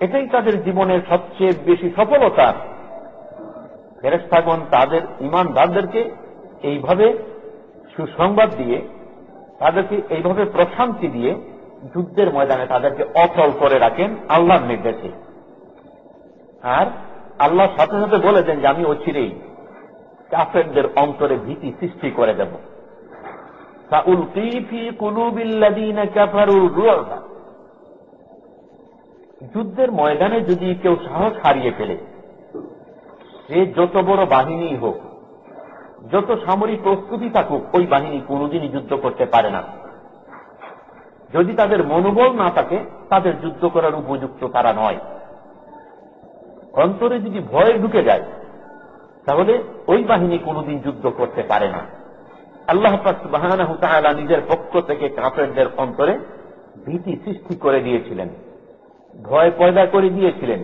A: এটাই তাদের জীবনের সবচেয়ে বেশি সফলতা। ফেরেস্তাগণ তাদের ইমানদারদেরকে এইভাবে সুসংবাদ দিয়ে, তাদেরকে এইভাবে প্রশান্তি দিয়ে যুদ্ধের ময়দানে তাদেরকে অচল করে রাখেন আল্লাহর নির্দেশে। আর আল্লাহ সাথে সাথে বলেছেন যে আমি অচিরেই কাফেরদের অন্তরে ভীতি সৃষ্টি করে দেব। যুদ্ধের ময়দানে যদি কেউ সাহস হারিয়ে ফেলে, সে যত বড় বাহিনী হোক, যত সামরিক প্রস্তুতি থাকুক, ওই বাহিনী কোনদিনই যুদ্ধ করতে পারে না। যদি তাদের মনোবল না থাকে, তাদের যুদ্ধ করার উপযুক্ত তারা নয়। অন্তরে যদি ভয় ঢুকে যায়, তাহলে ওই বাহিনী কোনদিন যুদ্ধ করতে পারে না। আল্লাহ বাহানা নিজের পক্ষ থেকে কাফেরদের অন্তরে ভীতি সৃষ্টি করে দিয়েছিলেন। ভয় পয়দা করে দিয়েছিলেন।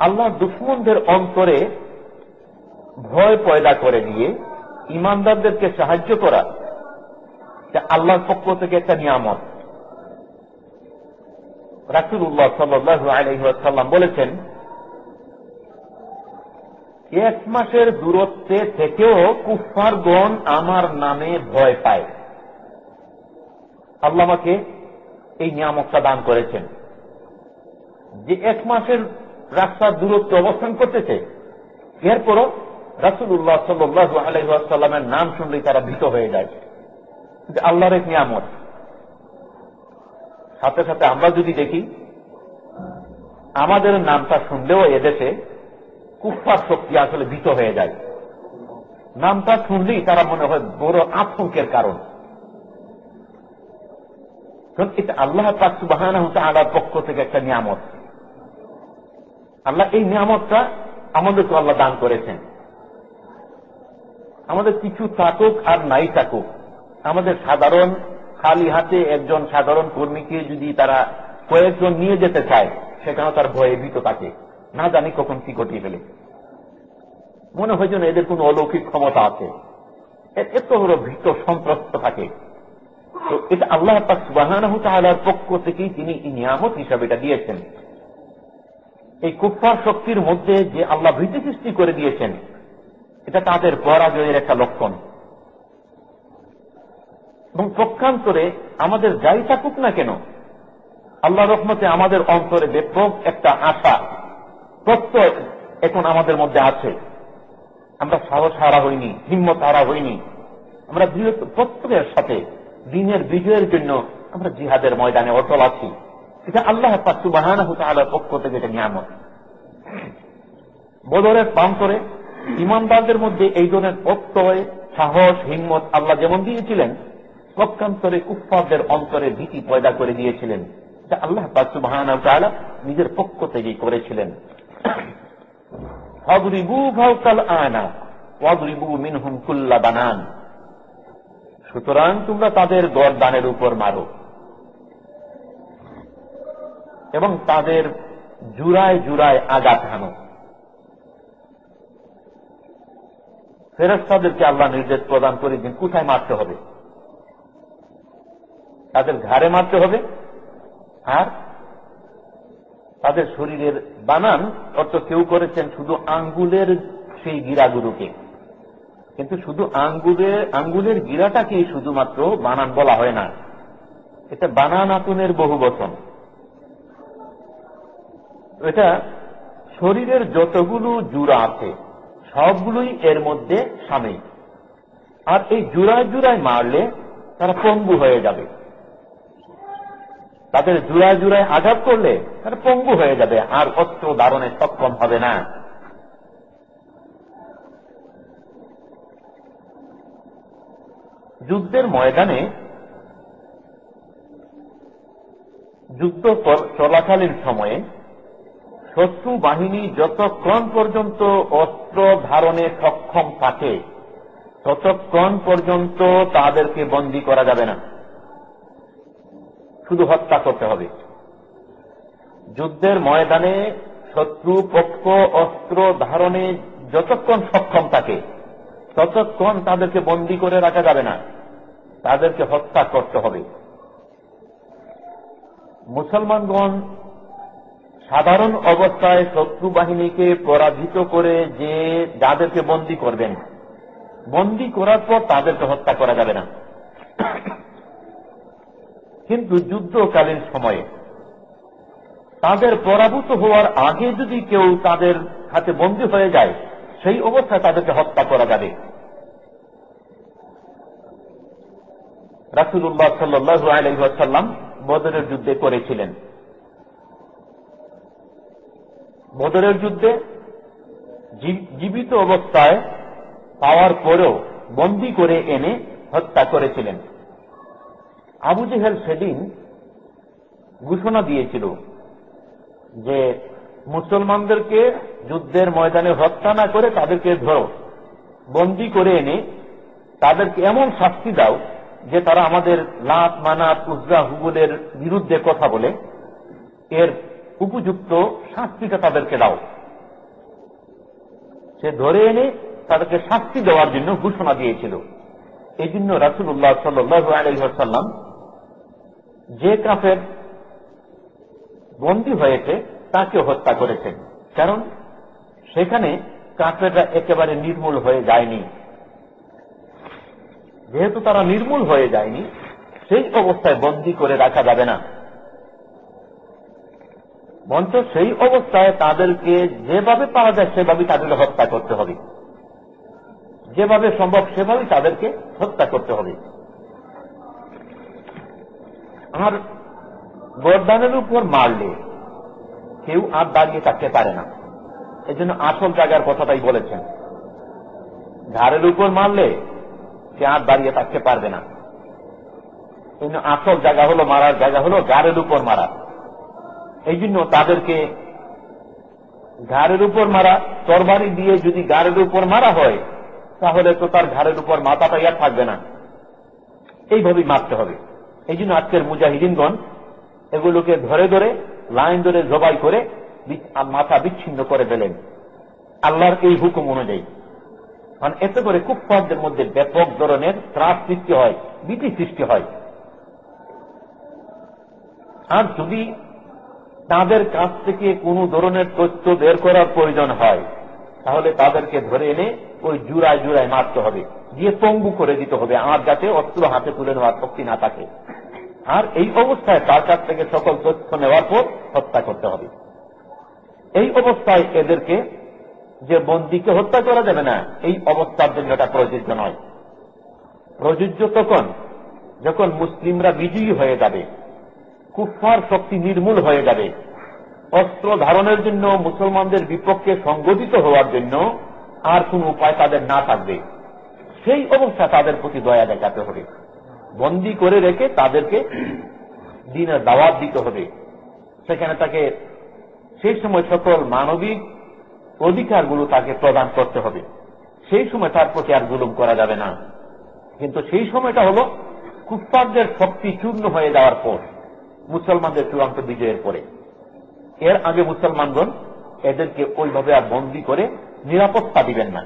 A: আল্লাহ দুশ্মনদের অন্তরে ভয় পয়দা করে দিয়ে ইমানদারদেরকে সাহায্য করা আল্লাহর পক্ষ থেকে একটা নিয়ামত। রাসুল্লাহ সাল্লু আলহাম বলেছেন, এক মাসের দূরত্বে থেকেও কুফারগণ আমার নামে ভয় পায়। আল্লাহ আমাকে এই নিয়ামকটা দান করেছেন। যে এক মাসের রাস্তার দূরত্ব অবস্থান করতেছে, এরপরও রাসুল্লাহ সাল্লু আলহামের নাম শুনলেই তারা ভীত হয়ে যায়। আল্লাহর এক নিয়ামত। সাথে সাথে আমরা যদি দেখি, আমাদের নামটা শুনলেও এদেশে কুফার শক্তি আসলে ভীত হয়ে যায়। নামটা শুনলেই তারা মনে হয় বড় আতঙ্কের কারণ। এটা আল্লাহ বাহানা হচ্ছে আল্লাহর পক্ষ থেকে একটা নিয়ামত। আল্লাহ এই নিয়ামতটা আমাদেরকে আল্লাহ দান করেছেন। আমাদের কিছু থাকুক আর নাই থাকুক, আমাদের সাধারণ খালি হাতে একজন সাধারণ কর্মীকে যদি তারা কয়েকজন নিয়ে যেতে চায়, সেখানেও তার ভয়ে ভীত থাকে। না জানি কখন কি ঘটিয়ে ফেলে। মনে হয় যেন এদের কোন অলৌকিক ক্ষমতা আছে। এত বড় ভীত সন্ত্রস্ত থাকে। তো এটা আল্লাহ সুবাহর পক্ষ থেকেই তিনি নিয়ামত হিসাবে এটা দিয়েছেন। এই কুফার শক্তির মধ্যে যে আল্লাহ ভীতি সৃষ্টি করে দিয়েছেন, এটা তাদের পরাজয়ের একটা লক্ষণ। এবং পক্ষান্তরে আমাদের যাই থাকুক না কেন, আল্লাহ রহমতে আমাদের অন্তরে ব্যাপক একটা আশা, প্রত্যয় এখন আমাদের মধ্যে আছে। আমরা সাহস হারা হইনি হিম্মত হারা হইনি। আমরা প্রত্যেকের সাথে, দিনের বিজয়ের জন্য আমরা জিহাদের ময়দানে অটল আছি। এটা আল্লাহ সুবাহানা আল্লাহর পক্ষ থেকে এটা নিয়ামত। বদরের প্রান্তরে ইমানদারদের মধ্যে এই ধরনের প্রত্যয়, সাহস, হিম্মত আল্লাহ যেমন দিয়েছিলেন পক্ষান্তরে কুফারদের অন্তরে ভীতি পয়দা করে দিয়েছিলেন। যা আল্লাহ সুবাহানা নিজের পক্ষ থেকেই করেছিলেন। সুতরাং তোমরা তাদের গরদানের উপর মারো। এবং তাদের জুড়ায় জুড়ায় আঘাত হানো। ফেরস্তাদেরকে আল্লাহ নির্দেশ প্রদান করে দিন, কোথায় মারতে হবে? তাদের ঘাড়ে মারতে হবে। আর তাদের শরীরের বানান অর্থ কেউ করেছেন শুধু আঙ্গুলের সেই গিরাগুলোকে। কিন্তু শুধু আঙ্গুলের আঙ্গুলের গিরাটাকে শুধুমাত্র বানান বলা হয় না। এটা বানান আতুনের বহু বচন। এটা শরীরের যতগুলো জুড়া আছে, সবগুলোই এর মধ্যে সামিল। আর এই জুড়ায় জুড়ায় মারলে তারা পঙ্গু হয়ে যাবে। তাদের জুড়ায় জুড়ায় আঘাত করলে তারা পঙ্গু হয়ে যাবে, আর অস্ত্র ধারণে সক্ষম হবে না। যুদ্ধের ময়দানে যুদ্ধ চলাকালীন সময়ে শত্রু বাহিনী যতক্ষণ পর্যন্ত অস্ত্র ধারণে সক্ষম থাকে, ততক্ষণ পর্যন্ত তাদেরকে বন্দী করা যাবে না। শুধু হত্যা করতে হবে। যুদ্ধের ময়দানে শত্রু, পক্ষ, অস্ত্র ধারণে যতক্ষণ সক্ষম থাকে, ততক্ষণ তাদেরকে বন্দী করে রাখা যাবে না। তাদেরকে হত্যা করতে হবে। মুসলমানগণ সাধারণ অবস্থায় শত্রু বাহিনীকে পরাজিত করে যে যাদেরকে বন্দি করবেন, বন্দি করার পর তাদেরকে হত্যা করা যাবে না। কিন্তু যুদ্ধকালীন সময়ে। তাদের পরাভূত হওয়ার আগে যদি কেউ তাদের হাতে বন্দী হয়ে যায়, সেই অবস্থায় তাদেরকে হত্যা করা যাবে। রাসুল্লাহ সাল্লু আলহাসাল্লাম বদরের যুদ্ধে করেছিলেন। বদরের যুদ্ধে জীবিত অবস্থায় পাওয়ার পরেও বন্দি করে এনে হত্যা করেছিলেন। আবু জেহেল সেদিন ঘোষণা দিয়েছিল যে মুসলমানদেরকে যুদ্ধের ময়দানে হত্যা না করে তাদেরকে ধরো, বন্দি করে এনে তাদেরকে এমন শাস্তি দাও যে তারা আমাদের লাত, মানাত, উজরা হুগুলের বিরুদ্ধে কথা বলে, এর উপযুক্ত শাস্তিটা তাদেরকে দাও। সে ধরে এনে তাদেরকে শাস্তি দেওয়ার জন্য ঘোষণা দিয়েছিল। এই জন্য রাসুল্লাহ সাল্লাম যে কাফের বন্দী হয়েছে, তাকে হত্যা করেছেন কারণ সেখানে কাফেররা একেবারে নির্মূল হয়ে যায়নি। যেহেতু তারা নির্মূল হয়ে যায়নি, সেই অবস্থায় বন্দী করে রাখা যাবে না। মঞ্চ সেই অবস্থায় তাদেরকে যেভাবে পাওয়া যায়, সেভাবেই তাদেরকে হত্যা করতে হবে। যেভাবে সম্ভব, সেভাবেই তাদেরকে হত্যা করতে হবে। আর গরদানের উপর মারলে কেউ আর দাঁড়িয়ে থাকতে পারে না। এই জন্য আসল জায়গার কথাটাই বলেছেন। ঘাড়ের উপর মারলে সে আর দাঁড়িয়ে থাকতে পারবে না। এই আসল জায়গা হলো, মারার জায়গা হলো গাড়ের উপর মারা। এই জন্য তাদেরকে ঘাড়ের উপর মারা, তরবারি দিয়ে যদি গাড়ের উপর মারা হয়, তাহলে তো তার ঘাড়ের উপর মাথাটাই আর থাকবে না। এইভাবেই মারতে হবে। এই জন্য আজকের মুজাহিদিনগণ এগুলোকে ধরে ধরে, লাইন ধরে জবাই করে মাথা বিচ্ছিন্ন করে দিলেন আল্লাহর এই হুকুম অনুযায়ী। মানে এতে করে কুফফারদের মধ্যে ব্যাপক ধরনের ত্রাস সৃষ্টি হয়, ভীতি সৃষ্টি হয়। আর যদি তাদের কাছ থেকে কোন ধরনের তথ্য বের করার প্রয়োজন হয় তাহলে তাদেরকে ধরে এনে ওই জুড়ায় জুড়ায় মারতে হবে। দিয়ে পঙ্গু করে দিতে হবে আর যাতে অস্ত্র হাতে তুলে নেওয়ার শক্তি না থাকে। আর এই অবস্থায় তার কাছ থেকে সকল তথ্য নেওয়ার পর হত্যা করতে হবে। এই অবস্থায় এদেরকে যে বন্দিকে হত্যা করা যাবে না, এই অবস্থার জন্য এটা প্রযোজ্য নয়। প্রযোজ্য তখন যখন মুসলিমরা বিজয়ী হয়ে যাবে কুফার শক্তি নির্মূল হয়ে যাবে। অস্ত্র ধারণের জন্য মুসলমানদের বিপক্ষে সংগঠিত হওয়ার জন্য আর কোন উপায় তাদের না থাকবে। সেই অবস্থা তাদের প্রতি দয়া দেখাতে হবে। বন্দি করে রেখে তাদেরকে দিনের দাওয়াত দিতে হবে। সেখানে তাকে সেই সময় সকল মানবিক অধিকারগুলো তাকে প্রদান করতে হবে। সেই সময় তার প্রতি আর জুলুম করা যাবে না। কিন্তু সেই সময়টা হল কুফারদের শক্তি চূর্ণ হয়ে যাওয়ার পর, মুসলমানদের চূড়ান্ত বিজয়ের পরে। এর আগে মুসলমানগণ এদেরকে ওইভাবে আর বন্দি করে নিরাপত্তা দিবেন না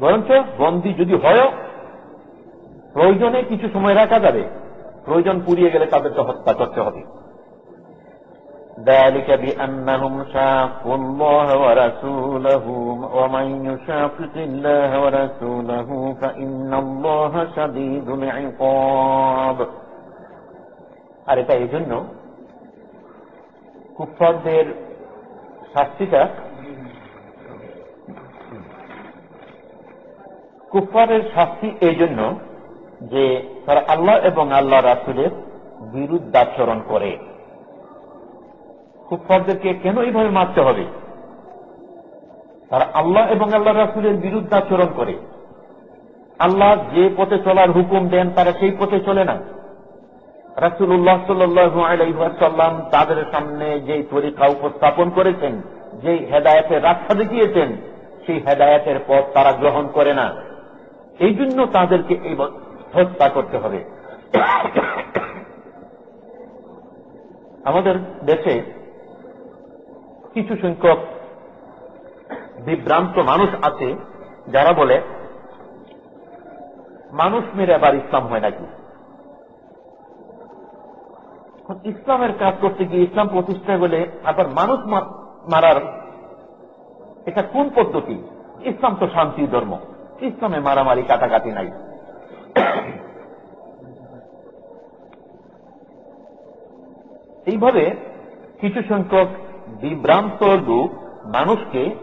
A: বরঞ্চ বন্দি যদি হয় প্রয়োজনে কিছু সময় রাখা যাবে প্রয়োজন পুড়িয়ে গেলে তাদেরকে হত্যা করতে হবে ذلك بأنهم شاقوا الله ورسوله ومن يشاقق الله ورسوله فإن الله شديد العقاب আর এটা এই জন্য কুফরদের শাস্তিটা কুফারের শাস্তি এই জন্য যে তারা আল্লাহ এবং আল্লাহ রাসুলের বিরুদ্ধাচরণ করে। কুফারদেরকে কেন এইভাবে মারতে হবে? তারা আল্লাহ এবং আল্লাহ রাসুলের বিরুদ্ধাচরণ করে। আল্লাহ যে পথে চলার হুকুম দেন, তারা সেই পথে চলে না। রাসুল্লাহ সাল্লাম তাদের সামনে যে তরিকা উপস্থাপন করেছেন যে হেদায়তের রাস্তা দেখিয়েছেন, সেই হেদায়তের পথ তারা গ্রহণ করে না। এই জন্য তাদেরকে এই হত্যা করতে হবে। আমাদের দেশে কিছু সংখ্যক বিভ্রান্ত মানুষ আছে, যারা বলে, মানুষ মেরে আবার ইসলাম হয় নাকি? ইসলামের কাজ করতে গিয়ে ইসলাম প্রতিষ্ঠা বলে আবার মানুষ মারার, এটা কোন পদ্ধতি? ইসলাম তো শান্তি, ধর্ম। ইসলামে মারামারি, কাটাকাটি নাই। এইভাবে কিছু সংখ্যক বিভ্রান্ত লোক মানুষকে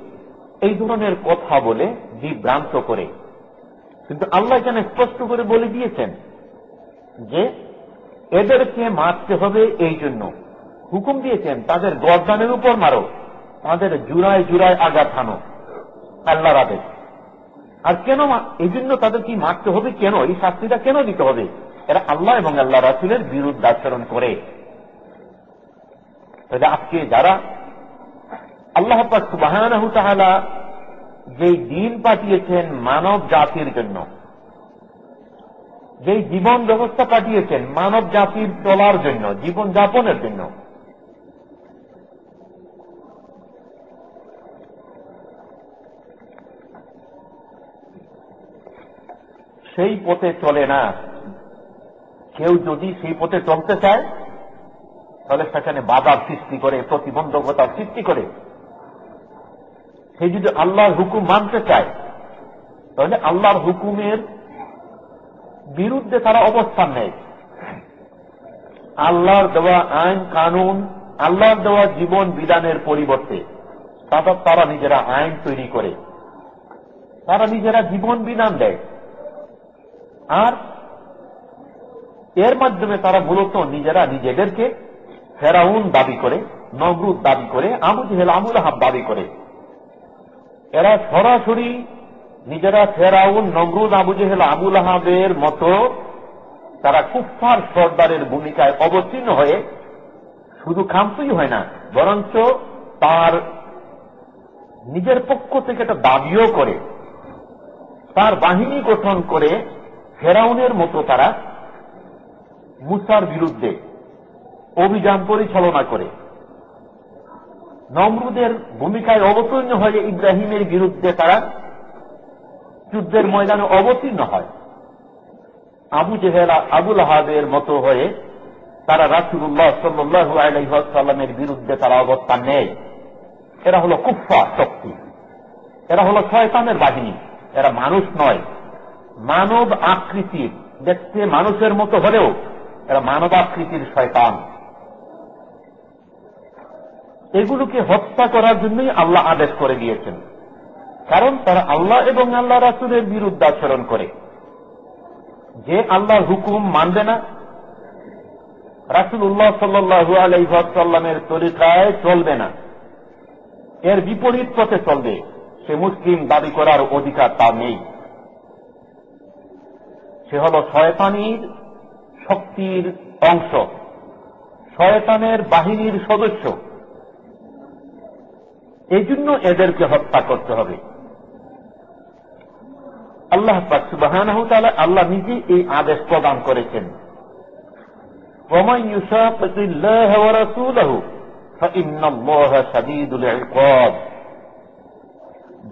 A: এই ধরনের কথা বলে বিভ্রান্ত করে। কিন্তু আল্লাহ এখানে স্পষ্ট করে বলে দিয়েছেন যে এদেরকে মারতে হবে এই জন্য। হুকুম দিয়েছেন, তাদের গরদানের উপর মারো, তাদের জুড়ায় জুড়ায় আঘাত হানো। আল্লাহর আদেশ। আর কেন এই জন্য তাদের কি মারতে হবে কেন? এই শাস্তিটা কেন দিতে হবে? এরা আল্লাহ এবং আল্লাহ রাসুলের বিরুদ্ধে আচরণ করে। তাহলে আজকে যারা আল্লাহ সুবাহ যেই দিন পাঠিয়েছেন মানব জাতির জন্য যেই জীবন ব্যবস্থা পাঠিয়েছেন মানব জাতির চলার জন্য, জীবন যাপনের জন্য। সেই পথে চলে না। কেউ যদি সেই পথে চলতে চায়, তাহলে সেখানে বাধার সৃষ্টি করে প্রতিবন্ধকতার সৃষ্টি করে। সে যদি আল্লাহর হুকুম মানতে চায়, তাহলে আল্লাহর হুকুমের বিরুদ্ধে তারা অবস্থান নেয়। আল্লাহর দেওয়া আইন, কানুন, আল্লাহর দেওয়া জীবন বিধানের পরিবর্তে তাদের তারা নিজেরা আইন তৈরি করে। তারা নিজেরা জীবন বিধান দেয়। আর এর মাধ্যমে তারা মূলত নিজেরা নিজেদেরকে ফেরাউন দাবি করে নবরুদ দাবি করে আবু হেল আমুল আহাব দাবি করে। এরা সরাসরি নিজেরা ফেরাউন, নমরুদ, আবু জেহেল আবুল আহাবের মতো তারা কুফার সর্দারের ভূমিকায় অবতীর্ণ হয়ে শুধু খামতুই হয় না, বরঞ্চ তার নিজের পক্ষ থেকে একটা দাবিও করে, তার বাহিনী গঠন করে ফেরাউনের মতো তারা মুসার বিরুদ্ধে অভিযান পরিচালনা করে। নমরুদের ভূমিকায় অবতীর্ণ হয়ে ইব্রাহিমের বিরুদ্ধে তারা যুদ্ধের ময়দানে অবতীর্ণ হয়। আবু জেহেলা আবুল আহাবের মতো হয়ে তারা রাসুল্লাহ সাল্লু আলাইসাল্লামের বিরুদ্ধে তারা অবস্থান নেয়। এরা হল কুফা শক্তি। এরা হল শয়তানের বাহিনী। এরা মানুষ নয়। মানব আকৃতির দেখতে মানুষের মতো হলেও এরা মানব আকৃতির শয়তান। এগুলোকে হত্যা করার জন্যই আল্লাহ আদেশ করে দিয়েছেন। কারণ তারা আল্লাহ এবং আল্লাহ রাসুলের বিরুদ্ধে আচরণ করে। যে আল্লাহর হুকুম মানবে না রাসুল উল্লাহ সাল্লু আলাইসাল্লামের তরিকায় চলবে না। এর বিপরীত পথে চলবে। সে মুসলিম দাবি করার অধিকার তার নেই। সে হল শয়তানির শক্তির অংশ, শয়তানের বাহিনীর সদস্য। এই জন্য এদেরকে হত্যা করতে হবে। আল্লাহ আল্লাহ নিজে এই আদেশ প্রদান করেছেন।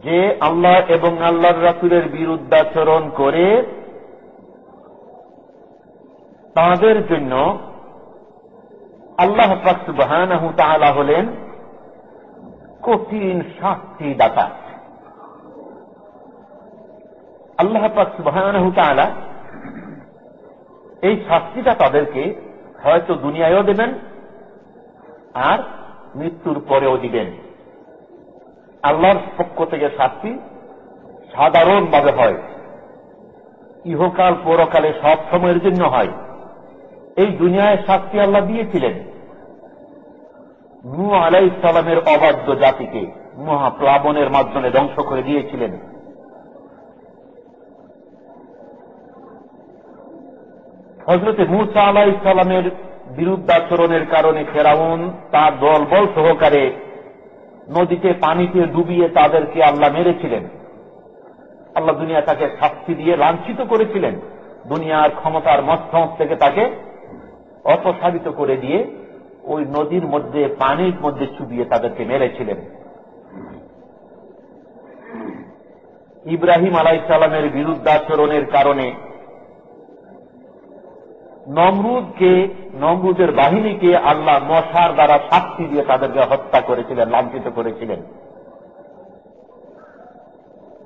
A: যে আল্লাহ এবং আল্লাহর রাসুলের বিরুদ্ধাচরণ করে তাদের জন্য আল্লাহ সুবাহ হলেন কঠিন শাস্তি দাতা আল্লাহ সুবাহ এই শাস্তিটা তাদেরকে হয়তো দুনিয়ায়ও দেবেন আর মৃত্যুর পরেও দিবেন। আল্লাহর পক্ষ থেকে শাস্তি সাধারণভাবে হয়। ইহকাল পরকালে সব সময়ের জন্য হয়। এই দুনিয়ায় শাস্তি আল্লাহ দিয়েছিলেন। নু আলাই ইসলামের অবাধ্য জাতিকে মহাপ্লাবনের মাধ্যমে ধ্বংস করে দিয়েছিলেন। হজরতে মুসা আলাহ ইসলামের বিরুদ্ধাচরণের কারণে ফেরাউন তার দল বল সহকারে নদীতে পানিতে ডুবিয়ে তাদেরকে আল্লাহ মেরেছিলেন। আল্লাহ দুনিয়া তাকে শাস্তি দিয়ে লাঞ্ছিত করেছিলেন। দুনিয়ার ক্ষমতার মস্তম থেকে তাকে অপসারিত করে দিয়ে ওই নদীর মধ্যে, পানির মধ্যে চুবিয়ে তাদেরকে মেরেছিলেন। ইব্রাহিম আলাইসালামের বিরুদ্ধাচরণের কারণে নমরুদকে, নমরুদের বাহিনীকে আল্লাহ মশার দ্বারা শাস্তি দিয়ে তাদেরকে হত্যা করেছিলেন, লাঞ্ছিত করেছিলেন।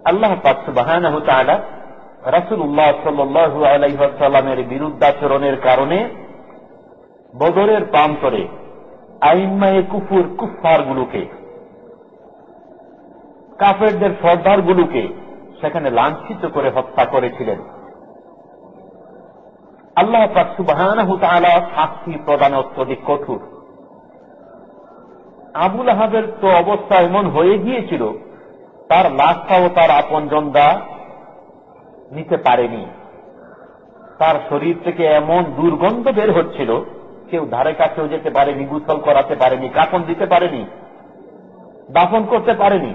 A: আল্লাহ বাহান রাসুল উল্লাহ সাল্লু আলাইসাল্লামের বিরুদ্ধাচরণের কারণে বদরের প্রান্তরে আইম্মায়ে কুফুর কুফার গুলোকে কাফেরদের সর্দার গুলোকে সেখানে লাঞ্ছিত করে হত্যা করেছিলেন। আল্লাহ সুবাহান শাস্তি প্রদান অত্যধিক কঠোর। আবুল আহাবের তো অবস্থা এমন হয়ে গিয়েছিল, তার লাশটাও তার আপন জন্দা নিতে পারেনি। তার শরীর থেকে এমন দুর্গন্ধ বের হচ্ছিল, কেউ ধারে কাছেও যেতে পারেনি, গুসল করাতে পারেনি, কাপন দিতে পারেনি, দাফন করতে পারেনি।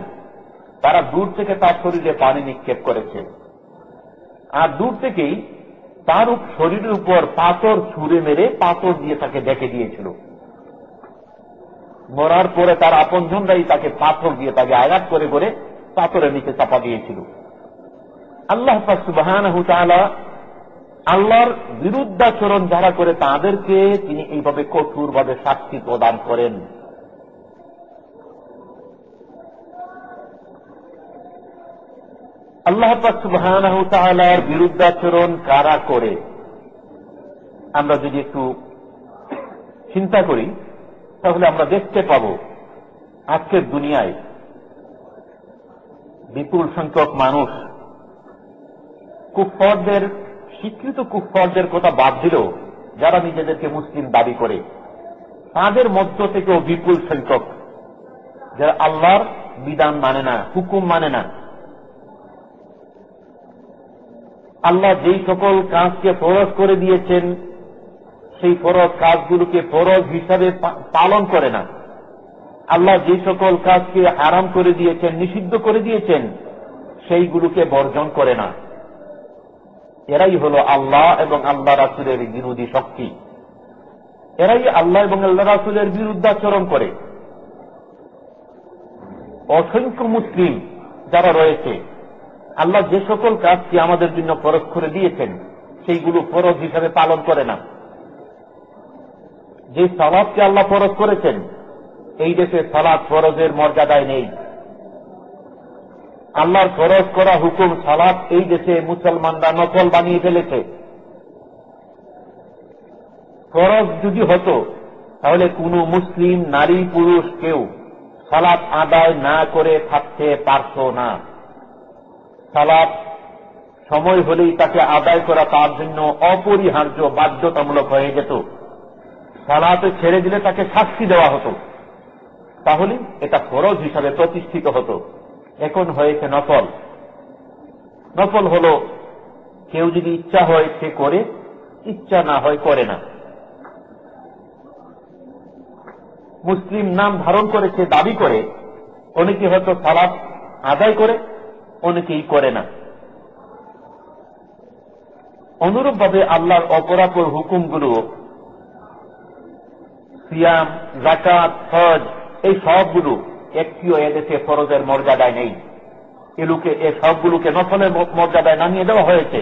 A: তারা দূর থেকে তার শরীরে পানি নিক্ষেপ করেছে। আর দূর থেকেই তার শরীরের উপর পাথর ছুঁড়ে মেরে পাথর দিয়ে তাকে ডেকে দিয়েছিল। মরার পরে তার আপনজনরাই তাকে পাথর দিয়ে তাকে আঘাত করে করে পাথরের নিচে চাপা দিয়েছিল। আল্লাহ সুবাহ আল্লাহর বিরুদ্ধাচরণ যারা করে তাদেরকে তিনি এইভাবে কঠোরভাবে শাস্তি প্রদান করেন। আল্লাহ সুবাহ বিরুদ্ধাচরণ কারা করে? আমরা যদি একটু চিন্তা করি, তাহলে আমরা দেখতে পাব, আজকের দুনিয়ায় বিপুল সংখ্যক মানুষ কুফরদের স্বীকৃত কুফরদের কথা বাদ দিল যারা নিজেদেরকে মুসলিম দাবি করে, তাদের মধ্য থেকেও বিপুল সংখ্যক, যারা আল্লাহর বিধান মানে না, হুকুম মানে না আল্লাহ যেই সকল কাজকে ফরজ করে দিয়েছেন, সেই ফরজ কাজগুলোকে ফরজ হিসাবে পালন করে না। আল্লাহ যে সকল কাজকে আরাম করে দিয়েছেন, নিষিদ্ধ করে দিয়েছেন, সেইগুলোকে বর্জন করে না। এরাই হল আল্লাহ এবং আল্লাহ রাসুলের বিরোধী শক্তি। এরাই আল্লাহ এবং আল্লাহ রাসুলের বিরুদ্ধাচরণ করে। অসংখ্য মুসলিম যারা রয়েছে আল্লাহ যে সকল কাজকে আমাদের জন্য ফরজ করে দিয়েছেন, সেইগুলো ফরজ হিসাবে পালন করে না। যে সলাদকে আল্লাহ ফরজ করেছেন, এই দেশে সলাদ ফরজের মর্যাদায় নেই। আল্লাহর ফরজ করা হুকুম সালাদ এই দেশে মুসলমানরা নকল বানিয়ে ফেলেছে। ফরজ যদি হতো, তাহলে কোন মুসলিম, নারী, পুরুষ কেউ সালাদ আদায় না করে থাকতে পারত না। সালাদ, সময় হলেই তাকে আদায় করা তার জন্য অপরিহার্য বাধ্যতামূলক হয়ে যেত। সালাতে ছেড়ে দিলে তাকে শাস্তি দেওয়া হতো। তাহলে এটা ফরজ হিসাবে প্রতিষ্ঠিত হতো। এখন হয়েছে নফল। নফল হল, কেউ যদি ইচ্ছা হয় সে করে, ইচ্ছা না হয় করে না। মুসলিম নাম ধারণ করে করেছে দাবি করে, অনেকে হয়তো সালাদ আদায় করে অনেকেই করে না। অনুরূপভাবে আল্লাহর অপরাপর হুকুমগুলো, সিয়াম জাকাত হজ, এই সবগুলো একটিও এদেশে ফরজের মর্যাদায় নেই। এগুলোকে এ সবগুলোকে নফলের মর্যাদায় নামিয়ে দেওয়া হয়েছে।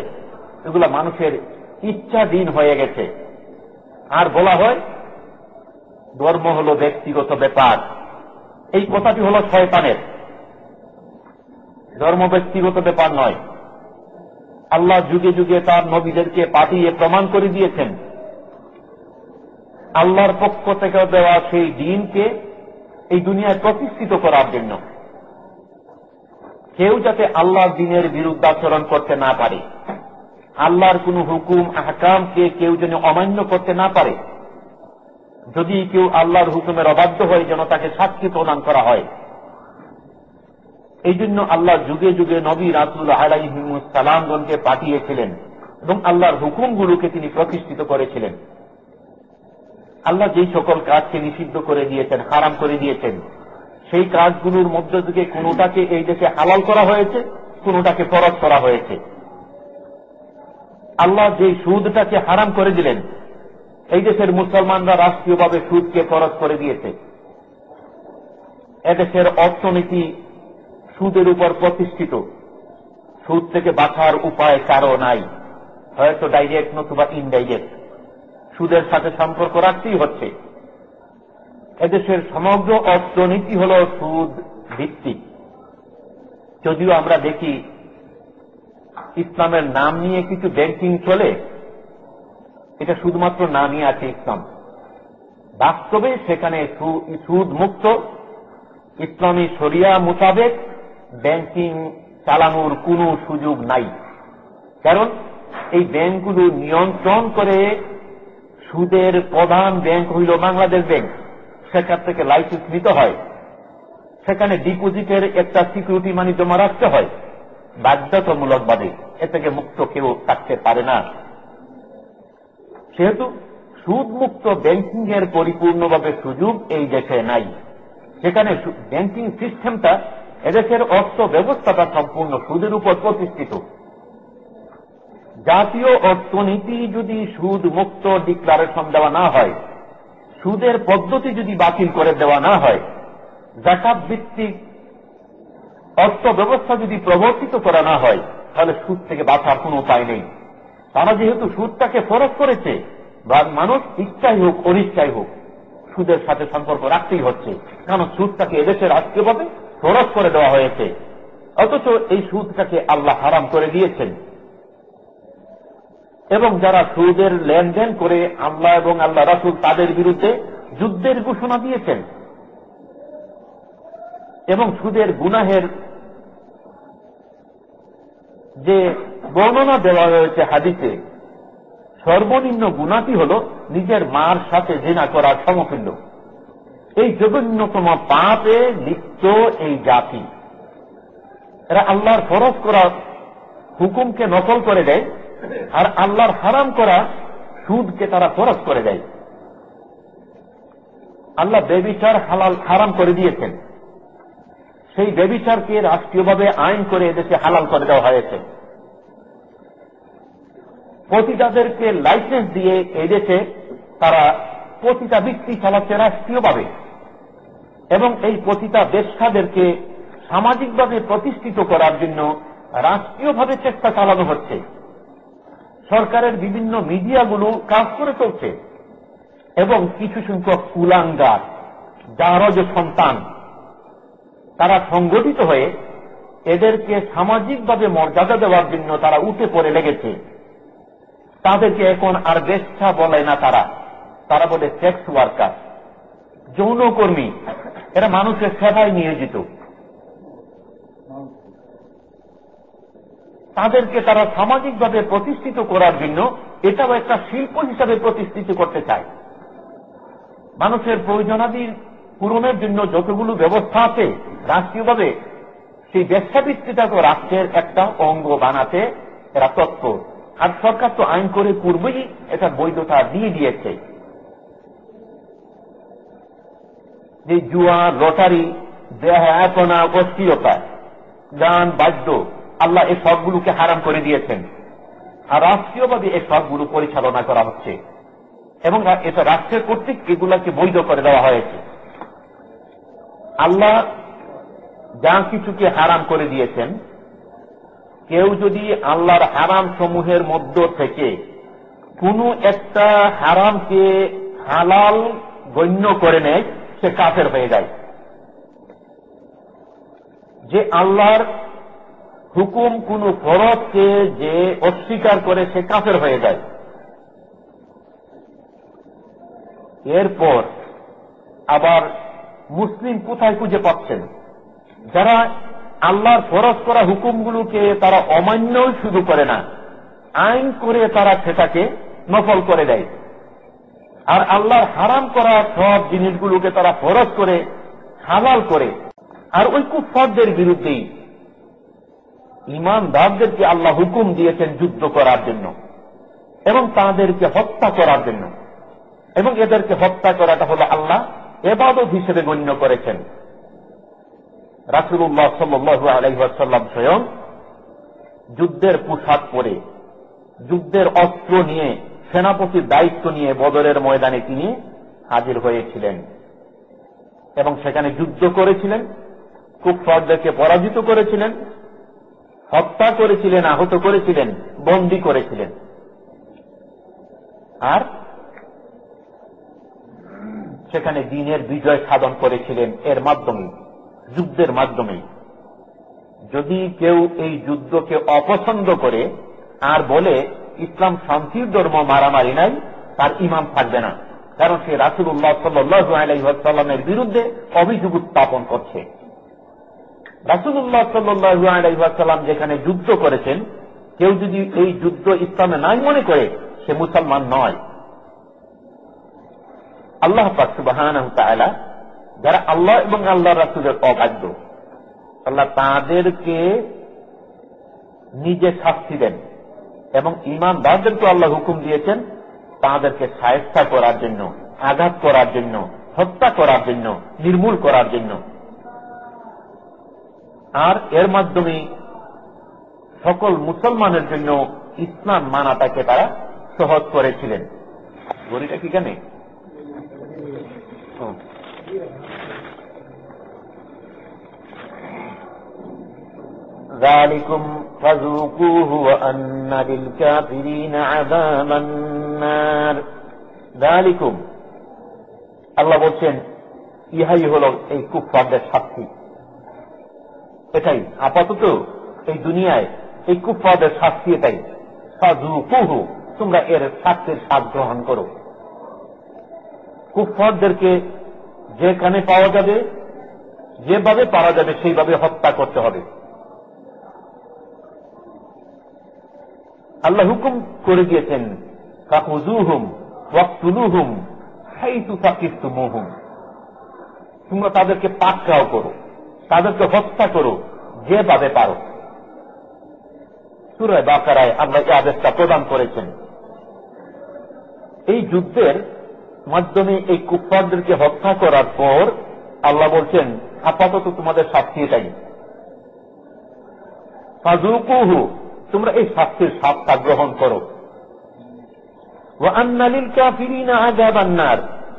A: এগুলো মানুষের ইচ্ছাধীন হয়ে গেছে। আর বলা হয়, ধর্ম হল ব্যক্তিগত ব্যাপার। এই কথাটি হল শয়তানের। ধর্ম ব্যক্তিগত ব্যাপার নয়। আল্লাহ যুগে যুগে তার নবীদেরকে পাঠিয়ে প্রমাণ করে দিয়েছেন। আল্লাহর পক্ষ থেকে দেওয়া সেই দিনকে এই দুনিয়ায় প্রতিষ্ঠিত করার জন্য। কেউ যাতে আল্লাহর দিনের বিরুদ্ধাচরণ করতে না পারে। আল্লাহর কোন হুকুম, আহকামকে কেউ যেন অমান্য করতে না পারে। যদি কেউ আল্লাহর হুকুমের অবাধ্য হয়, যেন তাকে সাক্ষী প্রদান করা হয়। এই জন্য আল্লাহ যুগে যুগে নবী রাসুল আলাইহিমুসালামগণকে পাঠিয়েছিলেন এবং আল্লাহর হুকুমগুলোকে তিনি প্রতিষ্ঠিত করেছিলেন। আল্লাহ যেই সকল কাজকে নিষিদ্ধ করে দিয়েছেন, হারাম করে দিয়েছেন, সেই কাজগুলোর মধ্য থেকে কোনোটাকে এই দেশে হালাল করা হয়েছে, কোনোটাকে ফরজ করা হয়েছে। আল্লাহ যে সুদটাকে হারাম করে দিলেন, এই দেশের মুসলমানরা রাষ্ট্রীয়ভাবে সুদকে ফরজ করে দিয়েছে। এদেশের অর্থনীতি সুদের উপর প্রতিষ্ঠিত। সুদ থেকে বাঁচার উপায় কারও নাই। হয়তো ডাইরেক্ট নতুবা ইনডাইরেক্ট সুদের সাথে সম্পর্ক রাখতেই হচ্ছে। এদেশের সমগ্র অর্থনীতি হল সুদ ভিত্তিক। যদিও আমরা দেখি, ইসলামের নাম নিয়ে কিছু ব্যাংকিং চলে, এটা শুধুমাত্র নামই আছে ইসলাম। বাস্তবে সেখানে সুদ মুক্ত ইসলামী শরিয়া মোতাবেক ব্যাংকিং চালানোর কোনো সুযোগ নাই। কারণ এই ব্যাংকগুলো নিয়ন্ত্রণ করে সুদের প্রধান ব্যাংক হইল বাংলাদেশ ব্যাংক। সেখান থেকে লাইসেন্স নিতে হয়। সেখানে ডিপোজিটের একটা সিকিউরিটি মানি জমা রাখতে হয়। বাধ্যতামূলক বাদে এ থেকে মুক্ত কেউ থাকতে পারে না। সেহেতু সুদ মুক্ত ব্যাংকিং এর পরিপূর্ণভাবে সুযোগ এই দেশে নাই। সেখানে ব্যাংকিং সিস্টেমটা এদেশের অর্থ ব্যবস্থাটা সম্পূর্ণ সুদের উপর প্রতিষ্ঠিত। জাতীয় অর্থনীতি যদি সুদ মুক্ত ডিক্লারেশন দেওয়া না হয়, সুদের পদ্ধতি যদি বাতিল করে দেওয়া না হয় জাকাত ভিত্তিক অর্থ ব্যবস্থা যদি প্রবর্তিত করা না হয়, তাহলে সুদ থেকে বাঁচার কোন উপায় নেই। তারা যেহেতু সুদটাকে ফরক করেছে মানুষ ইচ্ছাই হোক, অনিচ্ছাই হোক, সুদের সাথে সম্পর্ক রাখতেই হচ্ছে। কারণ সুদটাকে এদেশে রাখতে রাষ্ট্রীয়ভাবে ফরক করে দেওয়া হয়েছে। অথচ এই সুদটাকে আল্লাহ হারাম করে দিয়েছেন। এবং যারা সুদের লেনদেন করে আল্লাহ এবং আল্লাহ রাসুল তাদের বিরুদ্ধে যুদ্ধের ঘোষণা দিয়েছেন। এবং সুদের গুনাহের যে বর্ণনা দেওয়া হয়েছে হাদিসে, সর্বনিম্ন গুণাটি হল নিজের মার সাথে জেনা করার সমতুল্য। এই জঘন্যতম পাপে লিপ্ত এই জাতি। এরা আল্লাহর ফরজ করা হুকুমকে নকল করে দেয় আর আল্লাহর হারাম করা সুদকে তারা ফরজ করে দেয়। আল্লাহ বেবিচার হালাল হারাম করে দিয়েছেন। সেই বেবিচারকে রাষ্ট্রীয়ভাবে আইন করে এদেশে হালাল করে দেওয়া হয়েছে। পতিতাদেরকে লাইসেন্স দিয়ে এদেশে তারা পতিতা বৃত্তি চালাচ্ছে রাষ্ট্রীয়ভাবে। এবং এই পতিতা বেশ্যাদেরকে সামাজিকভাবে প্রতিষ্ঠিত করার জন্য রাষ্ট্রীয়ভাবে চেষ্টা চালানো হচ্ছে। সরকারের বিভিন্ন মিডিয়াগুলো কাজ করে চলছে। এবং কিছু সংখ্যক কুলাঙ্গার জারজ সন্তান, তারা সংগঠিত হয়ে এদেরকে সামাজিকভাবে মর্যাদা দেওয়ার জন্য তারা উঠে পড়ে লেগেছে। তাদেরকে এখন আর বেশ্যা বলে না তারা। তারা বলে সেক্স ওয়ার্কার যৌনকর্মী। এরা মানুষের সেবায় নিয়োজিত। তাদেরকে তারা সামাজিকভাবে প্রতিষ্ঠিত করার জন্য এটাও একটা শিল্প হিসাবে প্রতিষ্ঠিত করতে চায়। মানুষের প্রয়োজনাদির পূরণের জন্য যতগুলো ব্যবস্থা আছে, রাষ্ট্রীয়ভাবে সেই ব্যবসাবৃত্তিটাকে রাষ্ট্রের একটা অঙ্গ বানাতে এরা তৎপর। আর সরকার তো আইন করে পূর্বেই এটা বৈধতা দিয়ে দিয়েছে। যে জুয়া, লটারি দেহাপনা অস্থিরতা, গান, বাদ্য, আল্লাহ এই সবগুলোকে হারাম করে দিয়েছেন। আর রাষ্ট্রীয়ভাবে এই সবগুলো পরিচালনা করা হচ্ছে। এবং এটা রাষ্ট্রের কর্তৃক এগুলাকে বৈধ করে দেওয়া হয়েছে। আল্লাহ যা কিছুকে হারাম করে দিয়েছেন, কেউ যদি আল্লাহর হারাম সমূহের মধ্য থেকে কোন একটা হারামকে হালাল গণ্য করে নেয় সে কাফের হয়ে যায়। যে আল্লাহর হুকুম কোন ফরজকে যে অস্বীকার করে সে কাফের হয়ে যায়। এরপর আবার মুসলিম কোথায় খুঁজে পাচ্ছেন? যারা আল্লাহর ফরজ করা হুকুমগুলোকে তারা অমান্য শুধু করে না, আইন করে তারা সেটাকে নফল করে দেয়। আর আল্লাহর হারাম করা সব জিনিসগুলোকে তারা ফরজ করে, হালাল করে। আর ওই কুফরদের বিরুদ্ধেই ইমানদারদেরকে আল্লাহ হুকুম দিয়েছেন যুদ্ধ করার জন্য এবং তাদেরকে হত্যা করার জন্য। এবং এদেরকে হত্যা করাটা হলো আল্লাহ এবাদত হিসেবে গণ্য করেছেন। রাসুল্লাহ সাল্লু আলহাসাল্লাম স্বয়ং যুদ্ধের পোশাক পরে, যুদ্ধের অস্ত্র নিয়ে সেনাপতির দায়িত্ব নিয়ে বদরের ময়দানে তিনি হাজির হয়েছিলেন এবং সেখানে যুদ্ধ করেছিলেন কুফরদেরকে পরাজিত করেছিলেন, হত্যা করেছিলেন, আহত করেছিলেন, বন্দী করেছিলেন। আর সেখানে দিনের বিজয় সাধন করেছিলেন এর মাধ্যমে যুদ্ধের মাধ্যমে যদি কেউ এই যুদ্ধকে অপছন্দ করে আর বলে ইসলাম শান্তির ধর্ম মারামারি নাই, তার ইমাম থাকবে না। কারণ সে রাসুল্লাহ সাল্লামের বিরুদ্ধে অভিযোগ উত্থাপন করছে। রাসুল্লাহ সাল্লাম যেখানে যুদ্ধ করেছেন, কেউ যদি এই যুদ্ধ ইসলামে নাই মনে করে, সে মুসলমান নয়। আল্লাহ পাকসুবাহ যারা আল্লাহ এবং আল্লাহ রাসুলের অবাধ্য, আল্লাহ তাদেরকে নিজে শাস্তি দেন। এবং ইমানদারদেরকে আল্লাহ হুকুম দিয়েছেন তাদেরকে সায়স্তা করার জন্য আঘাত করার জন্য হত্যা করার জন্য নির্মূল করার জন্য আর এর মাধ্যমে সকল মুসলমানের জন্য ইসলাম মানাটাকে তারা সহজ করেছিলেন গড়িটা কি কেন ذلكم فذوقوه وأن للكافرين عذاب النار ذلكم আল্লাহ বলছেন ইহাই হল এই কুফারদের শাস্তি এটাই আপাতত এই দুনিয়ায় এই কুফারদের শাস্তি এটাই সাজুকুহু তোমরা এর শাস্তির স্বাদ গ্রহণ করো কুফারদেরকে যেখানে পাওয়া যাবে যেভাবে পাওয়া যাবে সেইভাবে হত্যা করতে হবে আল্লাহ হুকুম করে ফাকিস্তুমুহুম তোমরা তাদেরকে পাকড়াও করো, তাদেরকে হত্যা করো, যেভাবে পারো। সুরায় বাকারায় আল্লাহ এই আদেশটা প্রদান করেছেন। এই যুদ্ধের মাধ্যমে এই কুফারদেরকে হত্যা করার পর আল্লাহ বলছেন, আপাতত তোমাদের শাস্তি এটাই। তোমরা এই শাস্তির স্বাদটা গ্রহণ করো।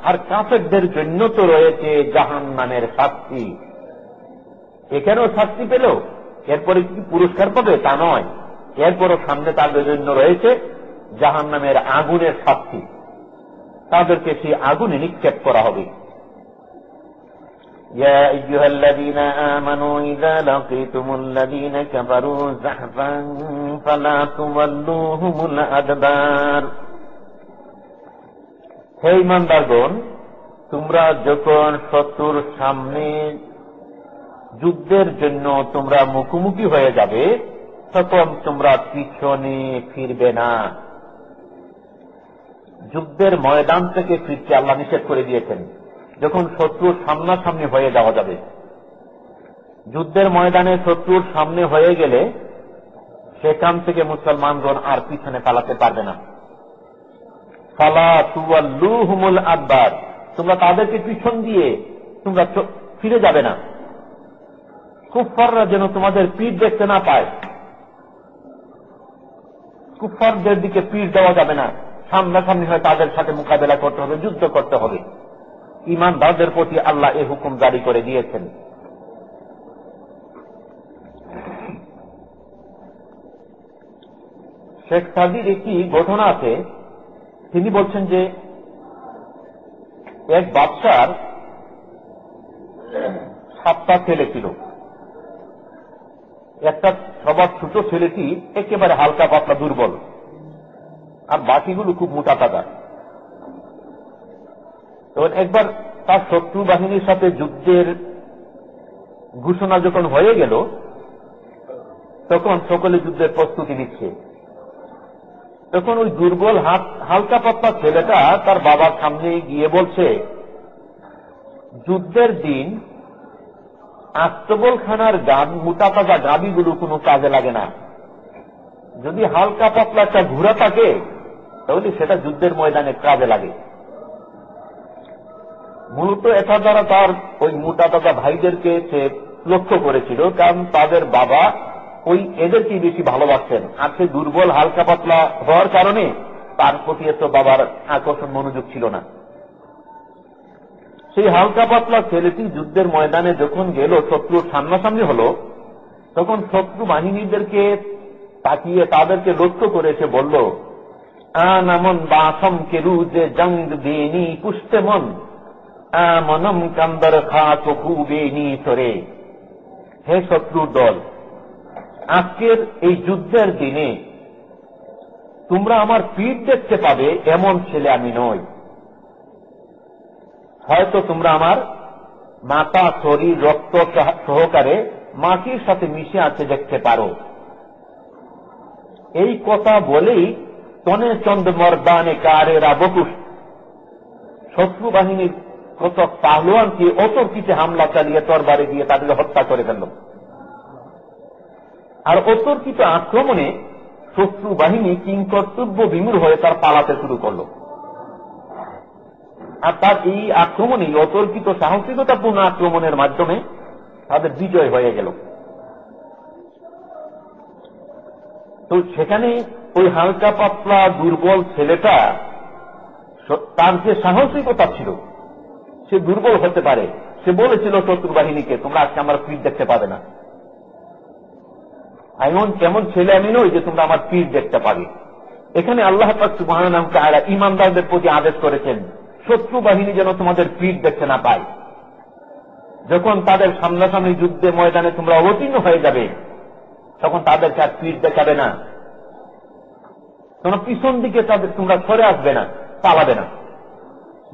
A: আর কাফেরদের জন্য তো রয়েছে জাহান নামের শাস্তি এখানেও শাস্তি পেল? এরপরে কি পুরস্কার পাবে? তা নয়। এরপরও সামনে তাদের জন্য রয়েছে জাহান নামের আগুনের শাস্তি। তাদেরকে সেই আগুনে নিক্ষেপ করা হবে। يا أيها الذين آمنوا إذا لقيتم الذين كفروا زحفا فلا تولوهم الأدبار হে ইমানদারগণ তোমরা যখন শত্রুর সামনে যুদ্ধের জন্য তোমরা মুখোমুখি হয়ে যাবে তখন তোমরা পিছনে ফিরবে না যুদ্ধের ময়দান থেকে ফিরতে আল্লাহ নিষেধ করে দিয়েছেন যখন শত্রুর সামনাসামনি হয়ে যাওয়া যাবে। যুদ্ধের ময়দানে শত্রুর সামনে হয়ে গেলে সেখান থেকে মুসলমানগণ আর পিছনে পালাতে পারবে না। ফালা তুয়াল্লুহুমুল আকবার তোমরা তাদেরকে পিছন দিয়ে তোমরা ফিরে যাবে না। কুফাররা যেন তোমাদের পিঠ দেখতে না পায়। কুফারদের দিকে পিঠ দেওয়া যাবে না। সামনাসামনি হয় তাদের সাথে মোকাবেলা করতে হবে, যুদ্ধ করতে হবে। ইমানদারদের প্রতি আল্লাহ এ হুকুম জারি করে দিয়েছেন। শেখ সাদির একটি ঘটনা আছে, তিনি বলছেন যে এক বাদশার সাতটা ছেলে ছিল। একটা সবার ছোট ছেলেটি একেবারে হালকা পাতলা দুর্বল, আর বাকিগুলো খুব মোটা টাকা তখন একবার তার শত্রু বাহিনীর সাথে যুদ্ধের ঘোষণা যখন হয়ে গেল, তখন সকলে যুদ্ধের প্রস্তুতি নিচ্ছে। তখন ওই দুর্বল হাত, হালকা পাতলা ছেলেটা তার বাবার সামনে গিয়ে বলছে, যুদ্ধের দিন আস্তবল খানার গান, মোটা তাজা গাবিগুলো কোনো কাজে লাগে না। যদি হালকা পাতলা একটা ঘুরা থাকে, তাহলে সেটা যুদ্ধের ময়দানে কাজে লাগে। মূলত এটা দ্বারা তার ওই মোটা তাজা ভাইদেরকে সে লক্ষ্য করেছিল, কারণ তাদের বাবা ওই এদেরকেই বেশি ভালোবাসতেন। আর সে দুর্বল, হালকা পাতলা হওয়ার কারণে তার প্রতি এত বাবার আকর্ষণ, মনোযোগ ছিল না। সেই হালকা পাতলা ছেলেটি যুদ্ধের ময়দানে যখন গেল, শত্রুর সামনাসামনি হল, তখন শত্রু বাহিনীদেরকে তাকিয়ে তাদেরকে লক্ষ্য করে সে বলল আনামন বাসম কেরু যে জঙ্গ বেনি পুষ্টে মন। আমনম কান্দর খা চকু বেনি সরে হে শত্রুর দল, আজকের এই যুদ্ধের দিনে তোমরা আমার পিঠ দেখতে পাবে, এমন ছেলে আমি নই। হয়তো তোমরা আমার মাতা শরীর, রক্ত সহকারে মাটির সাথে মিশে আছে দেখতে পারো। এই কথা বলেই তনে চন্দ্র মর্দানে কারেরা বকুশ। শত্রু বাহিনীর কত পাহলোয়ানকে অতর্কিতে হামলা চালিয়ে তরবারে দিয়ে তাদের হত্যা করে ফেলল? আর অতর্কিত আক্রমণে শত্রু বাহিনী কিংকর্তব্য বিমূর হয়ে তার পালাতে শুরু করল। আর তার এই আক্রমণে অতর্কিত সাহসিকতাপূর্ণ আক্রমণের মাধ্যমে তাদের বিজয় হয়ে গেল। তো সেখানে ওই হালকা পাতলা দুর্বল ছেলেটা তার যে সাহসিকতা ছিল সে দুর্বল হতে পারে। সে বলেছিল, শত্রু বাহিনীকে, তোমরা আজকে আমার পিঠ দেখতে পাবে না। এমন কেমন ছেলে আমি নই যে তোমরা আমার পিঠ দেখতে পাবে। এখানে আল্লাহ তারা ইমানদারদের প্রতি আদেশ করেছেন, শত্রু বাহিনী যেন তোমাদের পিঠ দেখতে না পায়। যখন তাদের সামনাসামনি যুদ্ধে ময়দানে তোমরা অবতীর্ণ হয়ে যাবে, তখন তাদেরকে আর পিঠ দেখাবে না। তোমরা পিছন দিকে তাদের তোমরা সরে আসবে না, পালাবে না।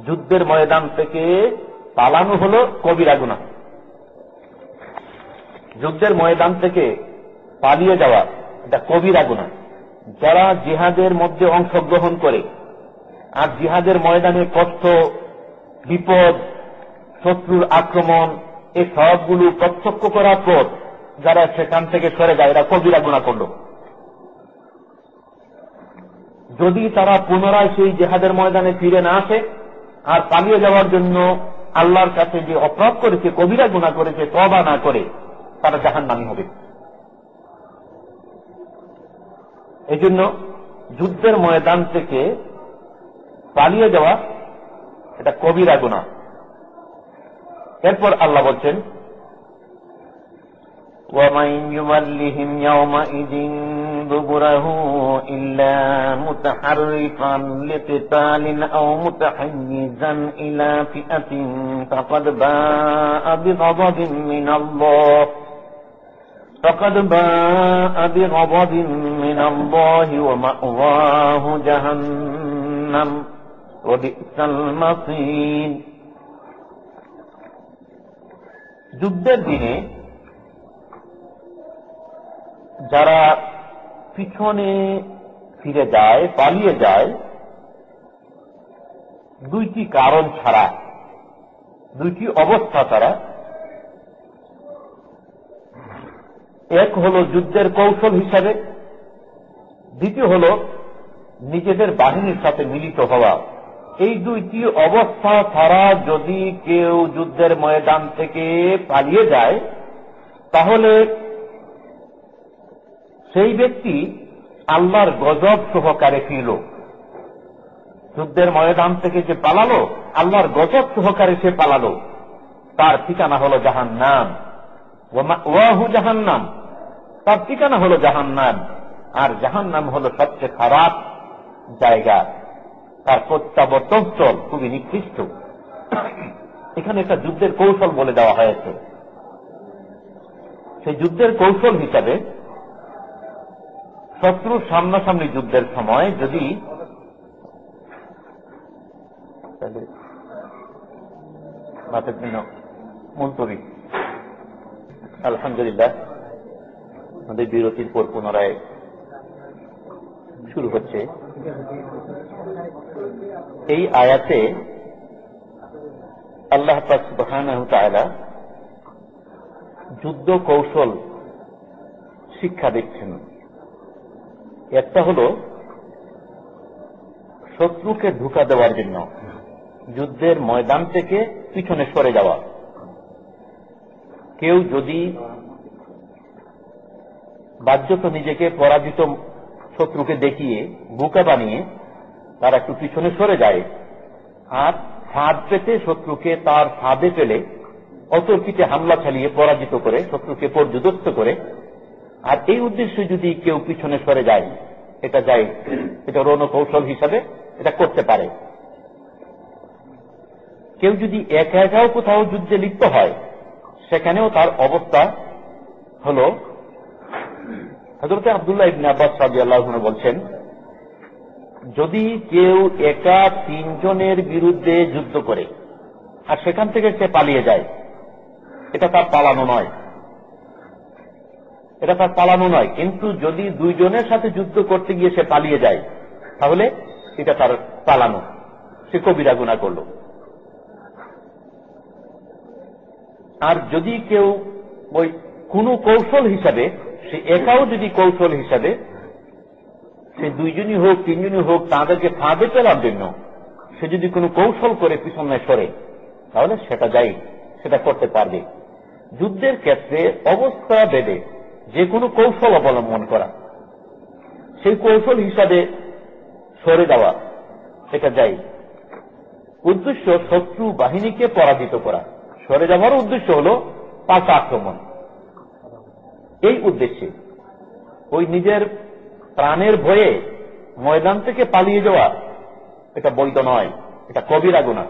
A: যুদ্ধের ময়দান থেকে পালানো হল কবিরা গুণা। যুদ্ধের ময়দান থেকে পালিয়ে যাওয়া এটা কবিরা গুণা। যারা জিহাদের মধ্যে অংশগ্রহণ করে, আর জিহাদের ময়দানে কষ্ট, বিপদ, শত্রুর আক্রমণ এই সবগুলো প্রত্যক্ষ করার পর যারা সেখান থেকে সরে যায়, এরা কবিরা গুণা করল। যদি তারা পুনরায় সেই জেহাদের ময়দানে ফিরে না আসে আর পালিয়ে যাওয়ার জন্য আল্লাহর কাছে যে অপরাধ করেছে কবিরা গুণা করেছে তবা না করে তারা জাহান নামি হবে এই জন্য যুদ্ধের ময়দান থেকে পালিয়ে যাওয়া এটা কবিরা গুণা এরপর আল্লাহ বলছেন ومن يولهم يومئذ دبره إلا متحرفا لقتال أو متحيزا إلى فئة فقد باء بغضب من الله فقد باء بغضب من الله ومأواه جهنم وبئس المصير যুদ্ধের দিনে যারা পিছনে ফিরে যায়, পালিয়ে যায়, দুইটি কারণ ছাড়া, দুইটি অবস্থা ছাড়া। এক হল যুদ্ধের কৌশল হিসাবে, দ্বিতীয় হল নিজেদের বাহিনীর সাথে মিলিত হওয়া। এই দুইটি অবস্থা ছাড়া যদি কেউ যুদ্ধের ময়দান থেকে পালিয়ে যায়, তাহলে সেই ব্যক্তি আল্লাহর গজব সহকারে ফিরল। যুদ্ধের ময়দান থেকে যে পালালো, আল্লাহর গজব সহকারে সে পালালো। তার ঠিকানা হল জাহান নাম ওয়াহু জাহান নাম তার ঠিকানা হল জাহান নাম আর জাহান নাম হল সবচেয়ে খারাপ জায়গা। তার প্রত্যাবর্তন খুবই নিকৃষ্ট। এখানে একটা যুদ্ধের কৌশল বলে দেওয়া হয়েছে। সেই যুদ্ধের কৌশল হিসাবে শত্রুর সামনাসামনি যুদ্ধের সময় যদি আলহামদুলিল্লাহ, আমাদের বিরতির পর পুনরায় শুরু হচ্ছে। এই আয়াতে আল্লাহ তালা যুদ্ধ কৌশল শিক্ষা দিচ্ছেন। একটা হল শত্রুকে ঢুকা দেওয়ার জন্য, যুদ্ধের ময়দান থেকে পিছনে সরে যাওয়া। কেউ যদি বাহ্যত নিজেকে পরাজিত শত্রুকে দেখিয়ে, বুকা বানিয়ে তারা একটু পিছনে সরে যায়, আর ফাঁদ পেতে শত্রুকে তার ফাঁদে ফেলে অতর্কিতে হামলা চালিয়ে পরাজিত করে, শত্রুকে পর্যদস্ত করে আর এই উদ্দেশ্যে যদি কেউ পিছনে সরে যায়, এটা যায়, এটা রণকৌশল হিসাবে এটা করতে পারে। কেউ যদি একা একাও কোথাও যুদ্ধে লিপ্ত হয়, সেখানেও তার অবস্থা হল হজরত আবদুল্লাহ ইবনে আব্বাস সাদি আল্লাহ বলছেন, যদি কেউ একা তিনজনের বিরুদ্ধে যুদ্ধ করে, আর সেখান থেকে সে পালিয়ে যায়, এটা তার পালানো নয়। এটা তার পালানো নয়, কিন্তু যদি দুইজনের সাথে যুদ্ধ করতে গিয়ে সে পালিয়ে যায়, তাহলে এটা তার পালানো। সে কবিরা গুণা করল। আর যদি কেউ ওই কোন কৌশল হিসাবে, সে একাও যদি কৌশল হিসাবে, সে দুইজনই হোক, তিনজনই হোক, তাদেরকে ফাঁদে ফেলার জন্য সে যদি কোনো কৌশল করে পিছনে সরে, তাহলে সেটা যাই, সেটা করতে পারবে। যুদ্ধের ক্ষেত্রে অবস্থা বেদে যে কোনো কৌশল অবলম্বন করা। সেই কৌশল হিসাবে সরে দেওয়া সেটা যাই। উদ্দেশ্য শত্রু বাহিনীকে পরাজিত করা। সরে যাওয়ার উদ্দেশ্য হল পাল্টা আক্রমণ। এই উদ্দেশ্যে ওই নিজের প্রাণের ভয়ে ময়দান থেকে পালিয়ে যাওয়া, এটা বৈধ নয়, এটা কবিরা গুণা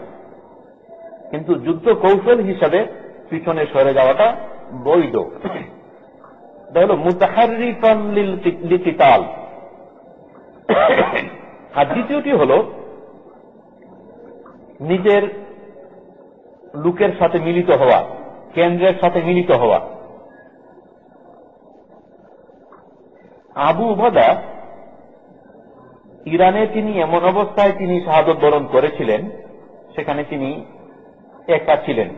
A: কিন্তু যুদ্ধ কৌশল হিসাবে পিছনে সরে যাওয়াটা বৈধ। আর দ্বিতীয়টি হল নিজের লোকের সাথে মিলিত হওয়া, কেন্দ্রের সাথে মিলিত হওয়া। আবু উবাদা ইরানে তিনি এমন অবস্থায় তিনি শাহাদত বরণ করেছিলেন, সেখানে তিনি একা ছিলেন।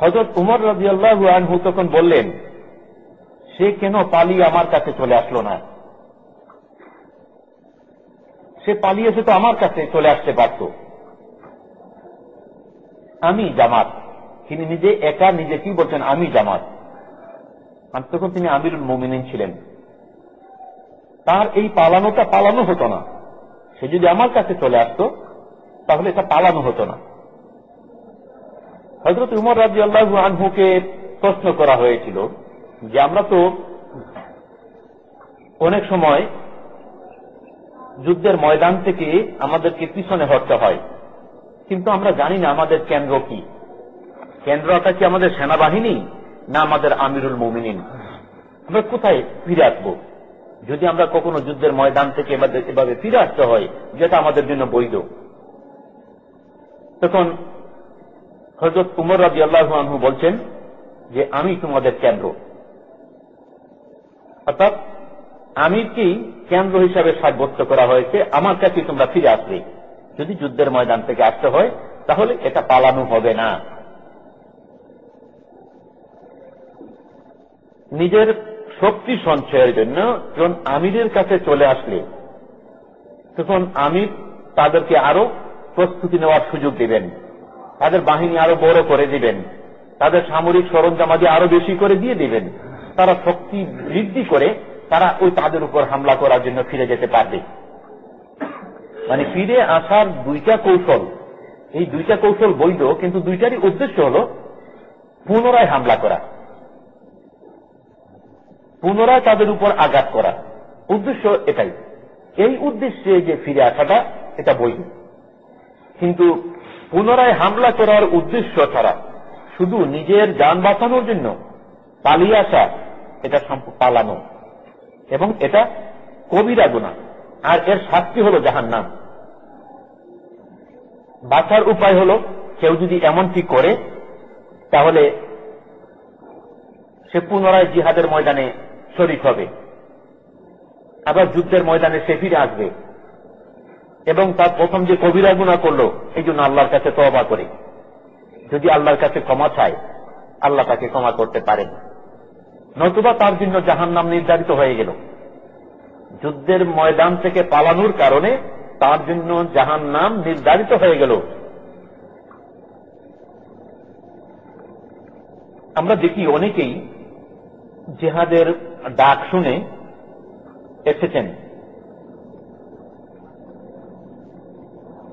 A: হজরত উমর রাজি আল্লাহ আনহু তখন বললেন সে কেন পালিয়ে আমার কাছে চলে আসলো না? সে পালিয়েছে তো আমার কাছে চলে আসতে পারত। আমি জামাত। তিনি নিজে একা নিজে কি বলছেন? আমি জামাত। আর তখন তিনি আমিরুল মোমিনিন ছিলেন। তার এই পালানোটা পালানো হতো না। সে যদি আমার কাছে চলে আসতো, তাহলে এটা পালানো হতো না। হজরত উমর রাজি আল্লাহ আনহুকে প্রশ্ন করা হয়েছিল যে আমরা তো অনেক সময় যুদ্ধের ময়দান থেকে আমাদেরকে পিছনে হটতে হয়। কিন্তু আমরা জানি না আমাদের কেন্দ্র কি। কেন্দ্রটা কি আমাদের সেনাবাহিনী না আমাদের আমিরুল মোমিনিন? আমরা কোথায় ফিরে আসব? যদি আমরা কখনো যুদ্ধের ময়দান থেকে এভাবে ফিরে আসতে হয়, যেটা আমাদের জন্য বৈধ। তখন হজরত উমর রাজি আল্লাহু বলছেন যে, আমি তোমাদের কেন্দ্র। অর্থাৎ আমিরকেই কেন্দ্র হিসাবে সাব্যস্ত করা হয়েছে, আমার কাছে তোমরা ফিরে আসবে। যদি যুদ্ধের ময়দান থেকে আসতে হয়, তাহলে এটা পালানো হবে না। নিজের শক্তি সঞ্চয়ের জন্য যখন আমিরের কাছে চলে আসলে, তখন আমির তাদেরকে আরও প্রস্তুতি নেওয়ার সুযোগ দিবেন। তাদের বাহিনী আরও বড় করে দিবেন। তাদের সামরিক সরঞ্জামাদি আরও বেশি করে দিয়ে দিবেন। তারা শক্তি বৃদ্ধি করে তারা ওই তাদের উপর হামলা করার জন্য ফিরে যেতে পারবে। মানে ফিরে আসার দুইটা কৌশল, এই দুইটা কৌশল বৈধ, কিন্তু দুইটারই উদ্দেশ্য হল পুনরায় হামলা করা। পুনরায় তাদের উপর আঘাত করা। উদ্দেশ্য এটাই। এই উদ্দেশ্যে যে ফিরে আসাটা, এটা বৈধ। কিন্তু পুনরায় হামলা করার উদ্দেশ্য ছাড়া শুধু নিজের যান বাঁচানোর জন্য পালিয়ে আসা এটা পালানো। এবং এটা কবিরা গুণা আর এর শাস্তি হল জাহান নাম বাঁচার উপায় হল কেউ যদি এমনটি করে, তাহলে সে পুনরায় জিহাদের ময়দানে শরিক হবে। আবার যুদ্ধের ময়দানে সে ফিরে আসবে। এবং তার প্রথম যে কবিরা গুণা করল, এই জন্য আল্লাহর কাছে তবা করে। যদি আল্লাহর কাছে ক্ষমা চায়, আল্লাহ তাকে ক্ষমা করতে পারেন। নতুবা তার জন্য জাহান নাম নির্ধারিত হয়ে গেল। যুদ্ধের ময়দান থেকে পালানোর কারণে তার জন্য জাহান নাম নির্ধারিত হয়ে গেল। আমরা দেখি অনেকেই জেহাদের ডাক শুনে এসেছেন।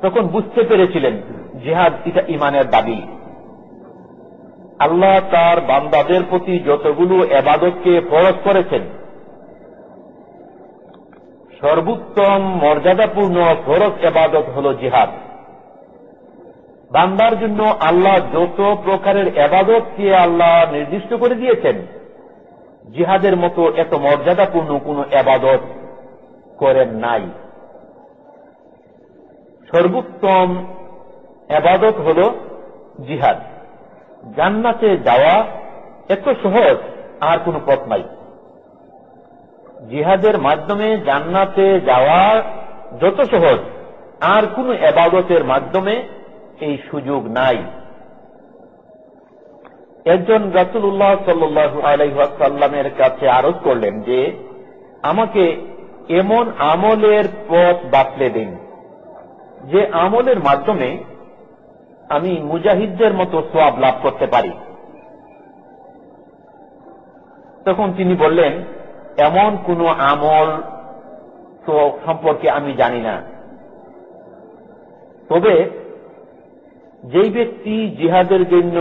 A: তখন বুঝতে পেরেছিলেন জেহাদ এটা ইমানের দাবি। আল্লাহ তার বান্দাদের প্রতি যতগুলো এবাদতকে ফরজ করেছেন, সর্বোত্তম মর্যাদাপূর্ণ ফরজ এবাদত হল জিহাদ। বান্দার জন্য আল্লাহ যত প্রকারের এবাদতকে আল্লাহ নির্দিষ্ট করে দিয়েছেন, জিহাদের মতো এত মর্যাদাপূর্ণ কোন এবাদত করেন নাই। সর্বোত্তম এবাদত হল জিহাদ। জান্নাতে যাওয়া এত সহজ, আর কোন পথ নাই। জিহাদের মাধ্যমে জান্নাতে যাওয়া যত সহজ, আর কোন এবাদতের মাধ্যমে এই সুযোগ নাই। একজন রাসুল্লাহ সাল্লু আলাইসাল্লামের কাছে আরোপ করলেন যে, আমাকে এমন আমলের পথ বাতলে দিন, যে আমলের মাধ্যমে আমি মুজাহিদদের মতো সোয়াব লাভ করতে পারি। তখন তিনি বললেন, এমন কোন আমল সম্পর্কে আমি জানি না। তবে যেই ব্যক্তি জিহাদের জন্য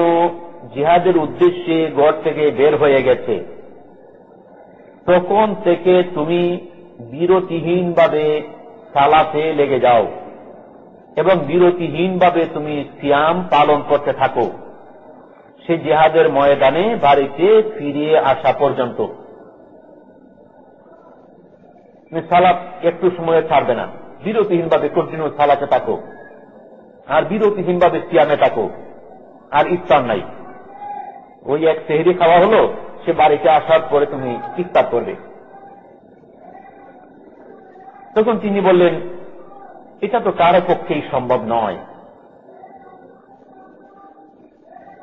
A: জিহাদের উদ্দেশ্যে গড় থেকে বের হয়ে গেছে, তখন থেকে তুমি বিরতিহীনভাবে সালাতে লেগে যাও। এবং বিরতিহীনভাবে তুমি সিয়াম পালন করতে থাকো। সে জেহাদের ময়দানে বাড়িতে ফিরে আসা পর্যন্ত। সালাত একটু সময় ছাড়বে না। বিরতিহীনভাবে কন্টিনিউ সালাতে থাকো। আর বিরতিহীনভাবে সিয়ামে থাকো। আর ইফতার নাই। ওই এক সেহরি খাওয়া হলো, সে বাড়িতে আসার পরে তুমি ইফতার করবে। তখন তিনি বললেন এটা তো কারও পক্ষেই সম্ভব নয়।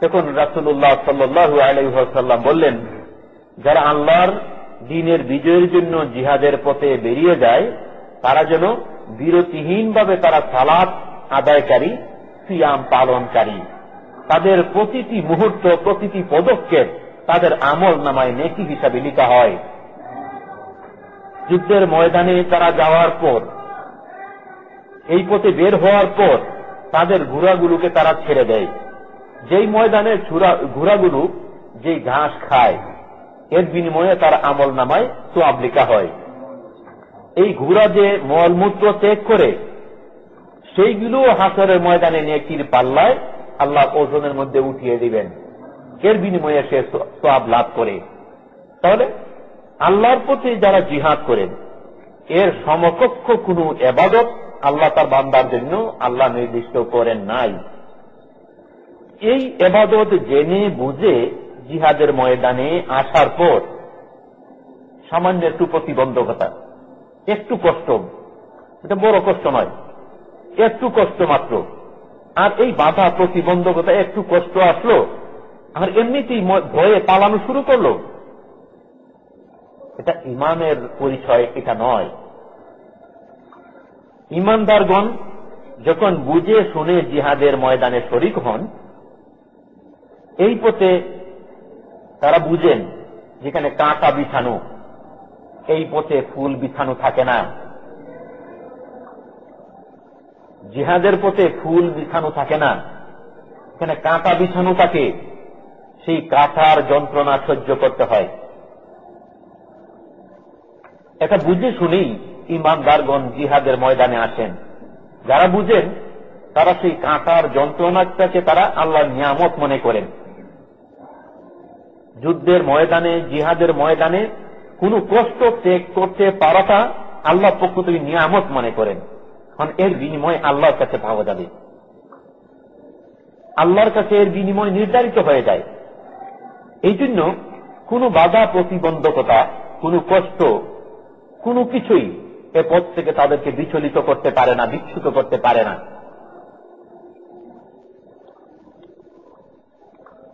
A: তখন রাসুল্লাহ সাল্লু আলাইসাল্লাম বললেন, যারা আল্লাহর দিনের বিজয়ের জন্য জিহাদের পথে বেরিয়ে যায়, তারা যেন বিরতিহীনভাবে তারা সালাদ আদায়কারী, সিয়াম পালনকারী। তাদের প্রতিটি মুহূর্ত, প্রতিটি পদক্ষেপ তাদের আমল নামায় নেকি হিসাবে লিখা হয়। যুদ্ধের ময়দানে তারা যাওয়ার পর এই পথে বের হওয়ার পর তাদের ঘোড়াগুলোকে তারা ছেড়ে দেয়। যেই ময়দানে ঘোড়াগুলো যে ঘাস খায়, এর বিনিময়ে তার আমল নামায় সোয়াব লেখা হয়। এই ঘোড়া যে মলমূত্র ত্যাগ করে, সেইগুলো হাসরের ময়দানে নেকির পাল্লায় আল্লাহ ওজনের মধ্যে উঠিয়ে দিবেন। এর বিনিময়ে সে সোয়াব লাভ করে। তাহলে আল্লাহর প্রতি যারা জিহাদ করেন, এর সমকক্ষ কোন এবাদত আল্লাহ তার বান্দার জন্য আল্লাহ নির্দিষ্ট করেন নাই। এই এবাদত জেনে বুঝে জিহাদের ময়দানে আসার পর সামান্য একটু প্রতিবন্ধকতা, একটু কষ্ট, এটা বড় কষ্ট নয়, একটু কষ্ট মাত্র। আর এই বাধা, প্রতিবন্ধকতা, একটু কষ্ট আসলো, আর এমনিতেই ভয়ে পালানো শুরু করল। এটা ইমানের পরিচয়, এটা নয়। ইমানদারগণ যখন বুঝে শুনে জিহাদের ময়দানে শরিক হন, এই পথে তারা বুঝেন যেখানে কাঁটা বিছানো, এই পথে ফুল বিছানো থাকে না। জিহাদের পথে ফুল বিছানো থাকে না। এখানে কাঁটা বিছানো থাকে, সেই কাঁটার যন্ত্রণা সহ্য করতে হয়। এটা বুঝে শুনেই ইমানদারগণ জিহাদের ময়দানে আসেন যারা বুঝেন, তারা সেই কাঁটার যন্ত্রণাটাকে তারা আল্লাহ নিয়ামত মনে করেন। যুদ্ধের ময়দানে, জিহাদের ময়দানে কোন কষ্ট ত্যাগ করতে পারাটা আল্লাহ পক্ষ থেকে নিয়ামত মনে করেন। কারণ এর বিনিময় আল্লাহর কাছে পাওয়া যাবে। আল্লাহর কাছে এর বিনিময় নির্ধারিত হয়ে যায়। এই জন্য কোন বাধা প্রতিবন্ধকতা, কোন কষ্ট, কোনো কিছুই এ পথ থেকে তাদেরকে বিচলিত করতে পারে না বিচ্ছুত করতে পারে না।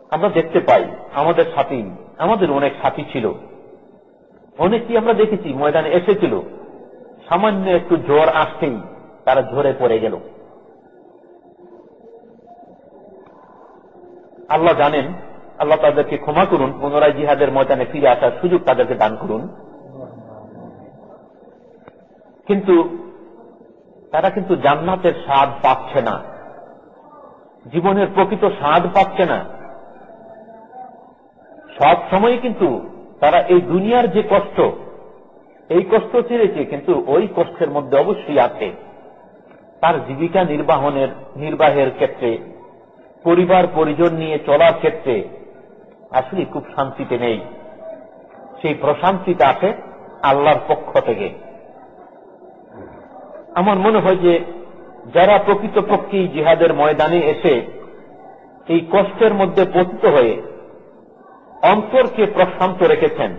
A: আমরা দেখতে পাই, আমাদের সাথী, আমাদের অনেক সাথী ছিল। অনেকই আমরা দেখেছি, ময়দানে এসেছিল। সামান্য একটু জ্বর আসতেই তারা ঝরে পড়ে গেল। আল্লাহ জানেন, আল্লাহ তাদেরকে ক্ষমা করুন, পুনরায় জিহাদের ময়দানে ফিরে আসার সুযোগ তাদেরকে দান করুন। কিন্তু তারা কিন্তু জান্নাতের স্বাদ পাচ্ছে না। জীবনের প্রকৃত স্বাদ পাচ্ছে না। সব সময় কিন্তু তারা এই দুনিয়ার যে কষ্ট, এই কষ্ট ছেড়েছে, কিন্তু ওই কষ্টের মধ্যে অবশ্যই আছে। তার জীবিকা নির্বাহনের, নির্বাহের ক্ষেত্রে, পরিবার, পরিজন নিয়ে চলার ক্ষেত্রে আসলে খুব শান্তিতে নেই। সেই প্রশান্তিটা আছে আল্লাহর পক্ষ থেকে। আমার মনে হয় যে যারা প্রকৃতপক্ষেই জিহাদের ময়দানে এসে এই কষ্টের মধ্যে পতিত হয়ে অন্তরকে প্রশান্ত রেখেছেন,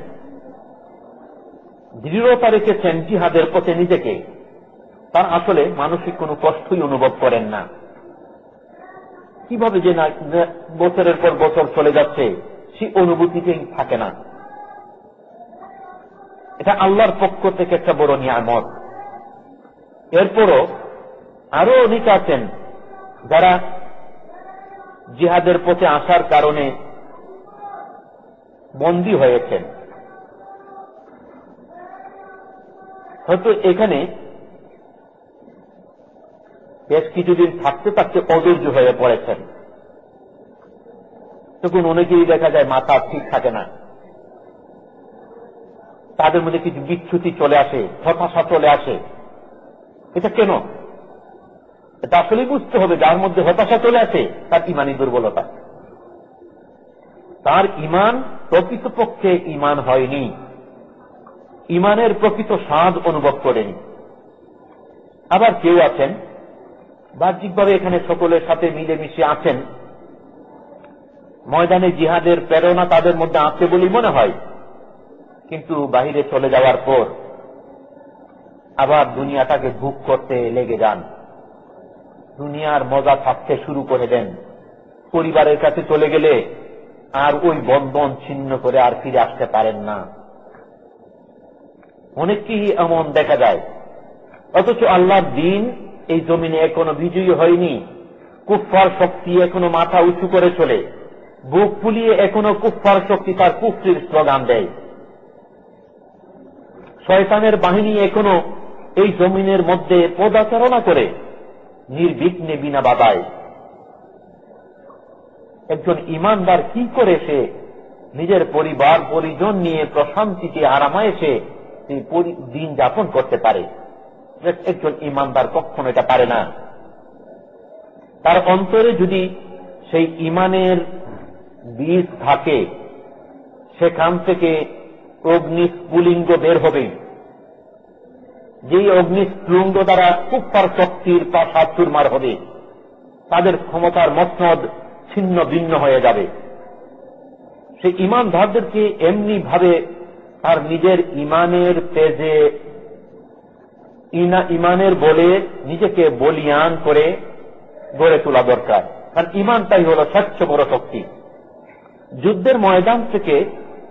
A: দৃঢ়তা রেখেছেন জিহাদের পথে নিজেকে, তার আসলে মানসিক কোনো কষ্টই অনুভব করেন না। কীভাবে যে বছরের পর বছর চলে যাচ্ছে সেই অনুভূতিতেই থাকে না। এটা আল্লাহর পক্ষ থেকে একটা বড় নিয়ামত। এরপরও আরও অনেক আছেন যারা জিহাদের পথে আসার কারণে বন্দী হয়েছেন। হয়তো এখানে বেশ কিছুদিন থাকতে থাকতে অধৈর্য হয়ে পড়েছেন। তখন অনেকেই দেখা যায় মাথা ঠিক থাকে না। তাদের মধ্যে কিছু বিচ্ছুতি চলে আসে, হতাশা চলে আসে। এটা কেন? এটা আসলে বুঝতে হবে যার মধ্যে হতাশা চলে আসে, তার ইমানি দুর্বলতা। তার ইমান প্রকৃতপক্ষে ইমান হয়নি। ইমানের প্রকৃত স্বাদ অনুভব করেনি। আবার কেউ আছেন, বাহ্যিকভাবে এখানে সকলের সাথে মিলেমিশে আছেন। ময়দানে জিহাদের প্রেরণা তাদের মধ্যে আছে বলেই মনে হয়। কিন্তু বাহিরে চলে যাওয়ার পর আবার দুনিয়াটাকে ভুক করতে লেগে যান। দুনিয়ার মজা থাকতে শুরু করে দেন। পরিবারের কাছে চলে গেলে আর ওই বন্ধন ছিন্ন করে আর ফিরে আসতে পারেন না। অনেককেই এমন দেখা যায়। অথচ আল্লাহর দিন এই জমিনে এখনও বিজয়ী হয়নি। কুফার শক্তি এখনও মাথা উঁচু করে চলে। বুক ফুলিয়ে এখনও কুফার শক্তি তার কুফরির স্লোগান দেয়। শয়তানের বাহিনী এখনও এই জমিনের মধ্যে পদাচারণা করে নির্বিঘ্নে বিনা বাদায় একজন ইমানদার কি করে সে নিজের পরিবার, পরিজন নিয়ে প্রশান্তিতে আরামায় দিন যাপন করতে পারে? একজন ইমানদার কখনো এটা পারে না। তার অন্তরে যদি সেই ইমানের বীজ থাকে, সেখান থেকে অগ্নিস্ফুলিঙ্গ বের হবে। যেই অগ্নিস্ফুলিঙ্গ দ্বারা কুপ্পার শক্তির পাশা চুরমার হবে, তাদের ক্ষমতার মসনদ ছিন্ন ভিন্ন হয়ে যাবে। সেই ইমানদারদেরকে এমনি ভাবে তার নিজের ইমানের তেজে ইমানের বলে নিজেকে বলিয়ান করে গড়ে তোলা দরকার। কারণ ইমানটাই হল স্বচ্ছ বড় শক্তি। যুদ্ধের ময়দান থেকে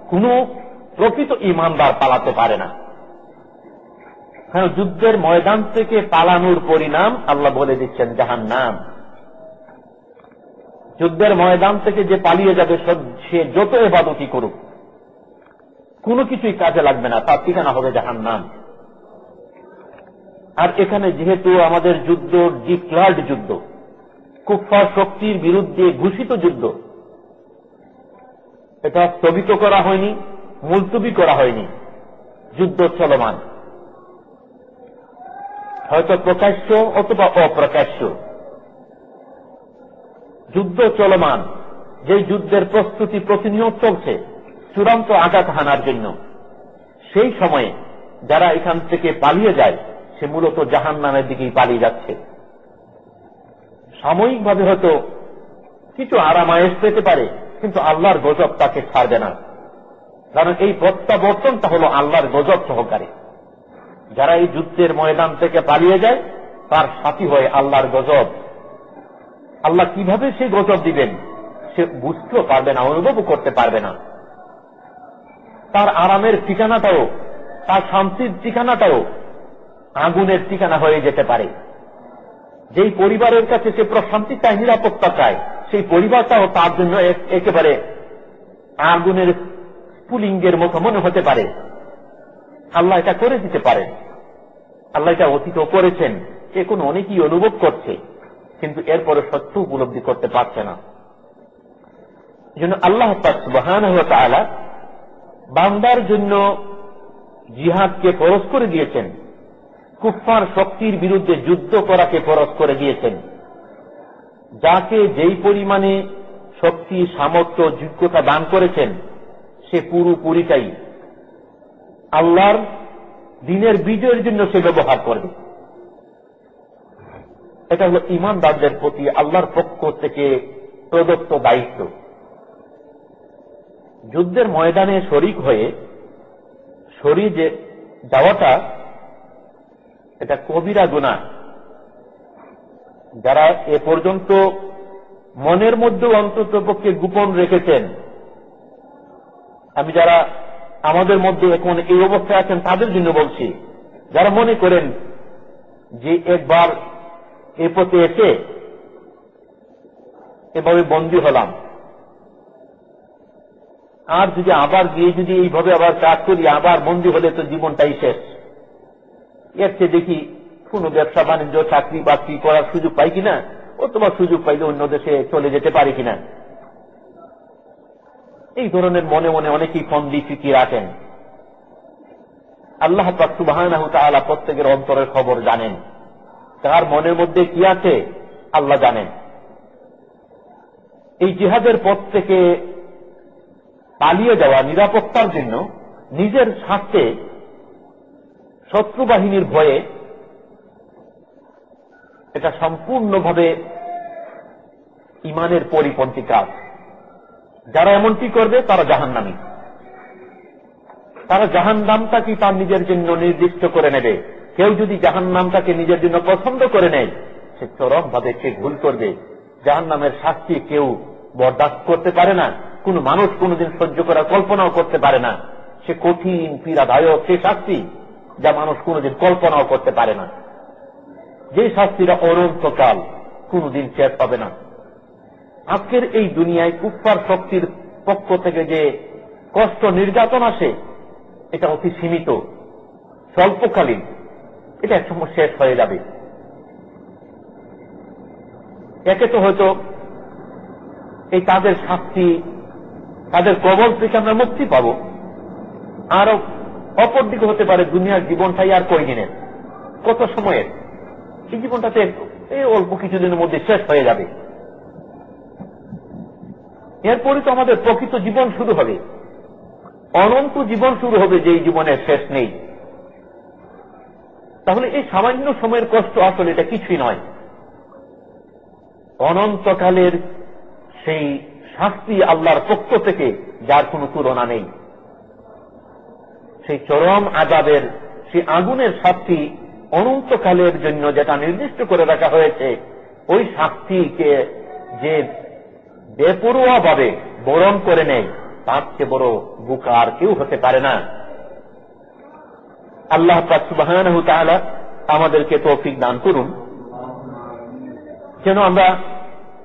A: কোন প্রকৃত ইমানদার পালাতে পারে না। কারণ যুদ্ধের ময়দান থেকে পালানোর পরিণাম আল্লাহ বলে দিচ্ছেন জাহান নাম যুদ্ধের ময়দান থেকে যে পালিয়ে যাবে, সে যত এবাদতি করুক, কোনো কিছুই কাজে লাগবে না, তার ঠিকানা হবে জাহান নাম আর এখানে যেহেতু আমাদের যুদ্ধ ডিক্লার্ড যুদ্ধ কুফার শক্তির বিরুদ্ধে ঘোষিত যুদ্ধ, এটা স্থগিত করা হয়নি, মুলতুবি করা হয়নি, যুদ্ধ চলমান। হয়তো প্রকাশ্য অথবা অপ্রকাশ্য। যুদ্ধ চলমান যে যুদ্ধের প্রস্তুতি প্রতিনিয়ত চলছে, চূড়ান্ত আঘাত হানার জন্য। সেই সময়ে যারা এখান থেকে পালিয়ে যায়, সে মূলত জাহান নামের দিকেই পালিয়ে যাচ্ছে। সাময়িকভাবে হয়তো কিছু আরাম আরামায়েশ পেতে পারে, কিন্তু আল্লাহর গজব তাকে ছাড়বে না। কারণ এই প্রত্যাবর্তনটা হল আল্লাহর গজব সহকারে। যারা এই যুদ্ধের ময়দান থেকে পালিয়ে যায়, তার সাথী হয় আল্লাহর গজব। আল্লাহ কীভাবে সে গজব দিবেন? সে বুঝতেও পারবে না, অনুভবও করতে পারবে না। তার আরামের ঠিকানাটাও, তার শান্তির ঠিকানাটাও আগুনের ঠিকানা হয়ে যেতে পারে। যেই পরিবারের কাছে সে প্রশান্তি চায়, নিরাপত্তা চায়, সেই পরিবারটাও তার জন্য একেবারে আগুনের স্পুলিঙ্গের মতো মনে হতে পারে। আল্লাহ এটা করে দিতে পারেন। আল্লাহ এটা অতীত করেছেন। এ কোনো অনেকেই অনুভব করছে, কিন্তু এরপরে সত্য উপলব্ধি করতে পারছে না। জন্য আল্লাহ সুবাহান বান্দার জন্য জিহাদকে ফরজ করে দিয়েছেন। কুফার শক্তির বিরুদ্ধে যুদ্ধ করাকে ফরজ করে দিয়েছেন। যাকে যেই পরিমাণে শক্তি, সামর্থ্য, যোগ্যতা দান করেছেন, সে পুরোপুরিটাই আল্লাহর দিনের বিজয়ের জন্য সে ব্যবহার করবে। এটা হল ইমানদারদের প্রতি আল্লাহর পক্ষ থেকে প্রদত্ত দায়িত্ব। যুদ্ধের ময়দানে শরিক হয়ে শরীর যাওয়াটা এটা কবিরা গুণা যারা এ পর্যন্ত মনের মধ্যে অন্তত পক্ষে গোপন রেখেছেন, আমি যারা আমাদের মধ্যে এখন এই অবস্থায় আছেন তাদের জন্য বলছি, যারা মনে করেন যে একবার এ পথে এসে এভাবে বন্দী হলাম, আর যদি আবার গিয়ে যদি এইভাবে আবার কাজ করি, আবার বন্দী হলে তো জীবনটাই শেষ। এর চেয়ে দেখি কোন ব্যবসা বাণিজ্য চাকরি বাকরি করার সুযোগ পাই কিনা, অথবা সুযোগ পাইলে অন্য দেশে চলে যেতে পারি কিনা। এই ধরনের মনে মনে অনেকেই ফন্দি ফিকি রাখেন। আল্লাহ সুবাহ প্রত্যেকের অন্তরের খবর জানেন। তার মনের মধ্যে কি আছে, আল্লাহ জানেন। এই জিহাদের পথ থেকে পালিয়ে যাওয়া নিরাপত্তার জন্য নিজের স্বার্থে শত্রু বাহিনীর ভয়ে এটা সম্পূর্ণভাবে ইমানের পরিপন্থী কাজ। যারা এমনটি করবে, তারা জাহান নামী তারা জাহান নামটাকে তার নিজের জন্য নির্দিষ্ট করে নেবে। কেউ যদি জাহান নামটাকে নিজের জন্য পছন্দ করে নেয়, সে চরম ভাবে সে ভুল করবে। জাহান নামের শাস্তি কেউ বরদাস্ত করতে পারে না। কোন মানুষ কোনদিন সহ্য করার কল্পনাও করতে পারে না। সে কঠিন, পীড়াদায়ক সে শাস্তি যা মানুষ কোনদিন কল্পনাও করতে পারে না। যে শাস্তিরা অনন্তকাল কোনদিন শেষ পাবে না। আজকের এই দুনিয়ায় কুফার শক্তির পক্ষ থেকে যে কষ্ট নির্যাতন আসে, এটা অতি সীমিত, স্বল্পকালীন। এটা একসময় শেষ হয়ে যাবে। একে তো হয়তো এই তাদের শাস্তি, তাদের কবল থেকে আমরা মুক্তি পাব। আরও অপরদিকে হতে পারে, দুনিয়ার জীবনটাই আর কয়দিনের? কত সময়ের? এই জীবনটাতে এই অল্প কিছুদিনের মধ্যে শেষ হয়ে যাবে। এরপরে তো আমাদের প্রকৃত জীবন শুরু হবে। অনন্ত জীবন শুরু হবে যে জীবনের শেষ নেই। তাহলে এই সামান্য সময়ের কষ্ট আসলে এটা কিছুই নয়। অনন্তকালের সেই শাস্তি আল্লাহর পক্ষ থেকে যার কোনো তুলনা নেই। সেই চরম আজাবের, সেই আগুনের শাস্তি অনন্তকালের জন্য যেটা নির্দিষ্ট করে রাখা হয়েছে, ওই শাস্তিকে যে বেপরোয়া ভাবে বরণ করে নেয় তার চেয়ে বড় বুকা আর কেউ হতে পারে না। আল্লাহ সুবাহ আমাদেরকে তৌফিক দান করুন। যেন আমরা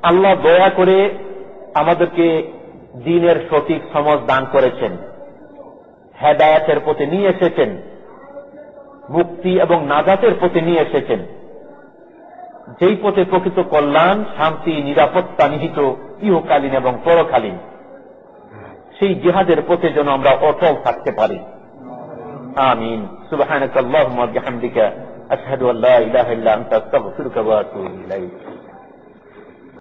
A: আল্লাহ দয়া করে আমাদেরকে দিনের সঠিক সমজ দান করেছেন, হেদায়াতের পথে নিয়ে এসেছেন, মুক্তি এবং নাজাতের পথে নিয়ে এসেছেন। যেই পথে প্রকৃত কল্যাণ, শান্তি, নিরাপত্তা নিহিত ইহকালীন এবং পরকালীন। সেই জিহাদের পথে যেন আমরা অটল থাকতে পারি। আমিন। সুবাহ আল্লাহুম্মা বিহামদিকা। আশহাদু আল্লা ইলাহা ইল্লা আনতা, আস্তাগফিরুকা ওয়া আতুবু ইলাইক।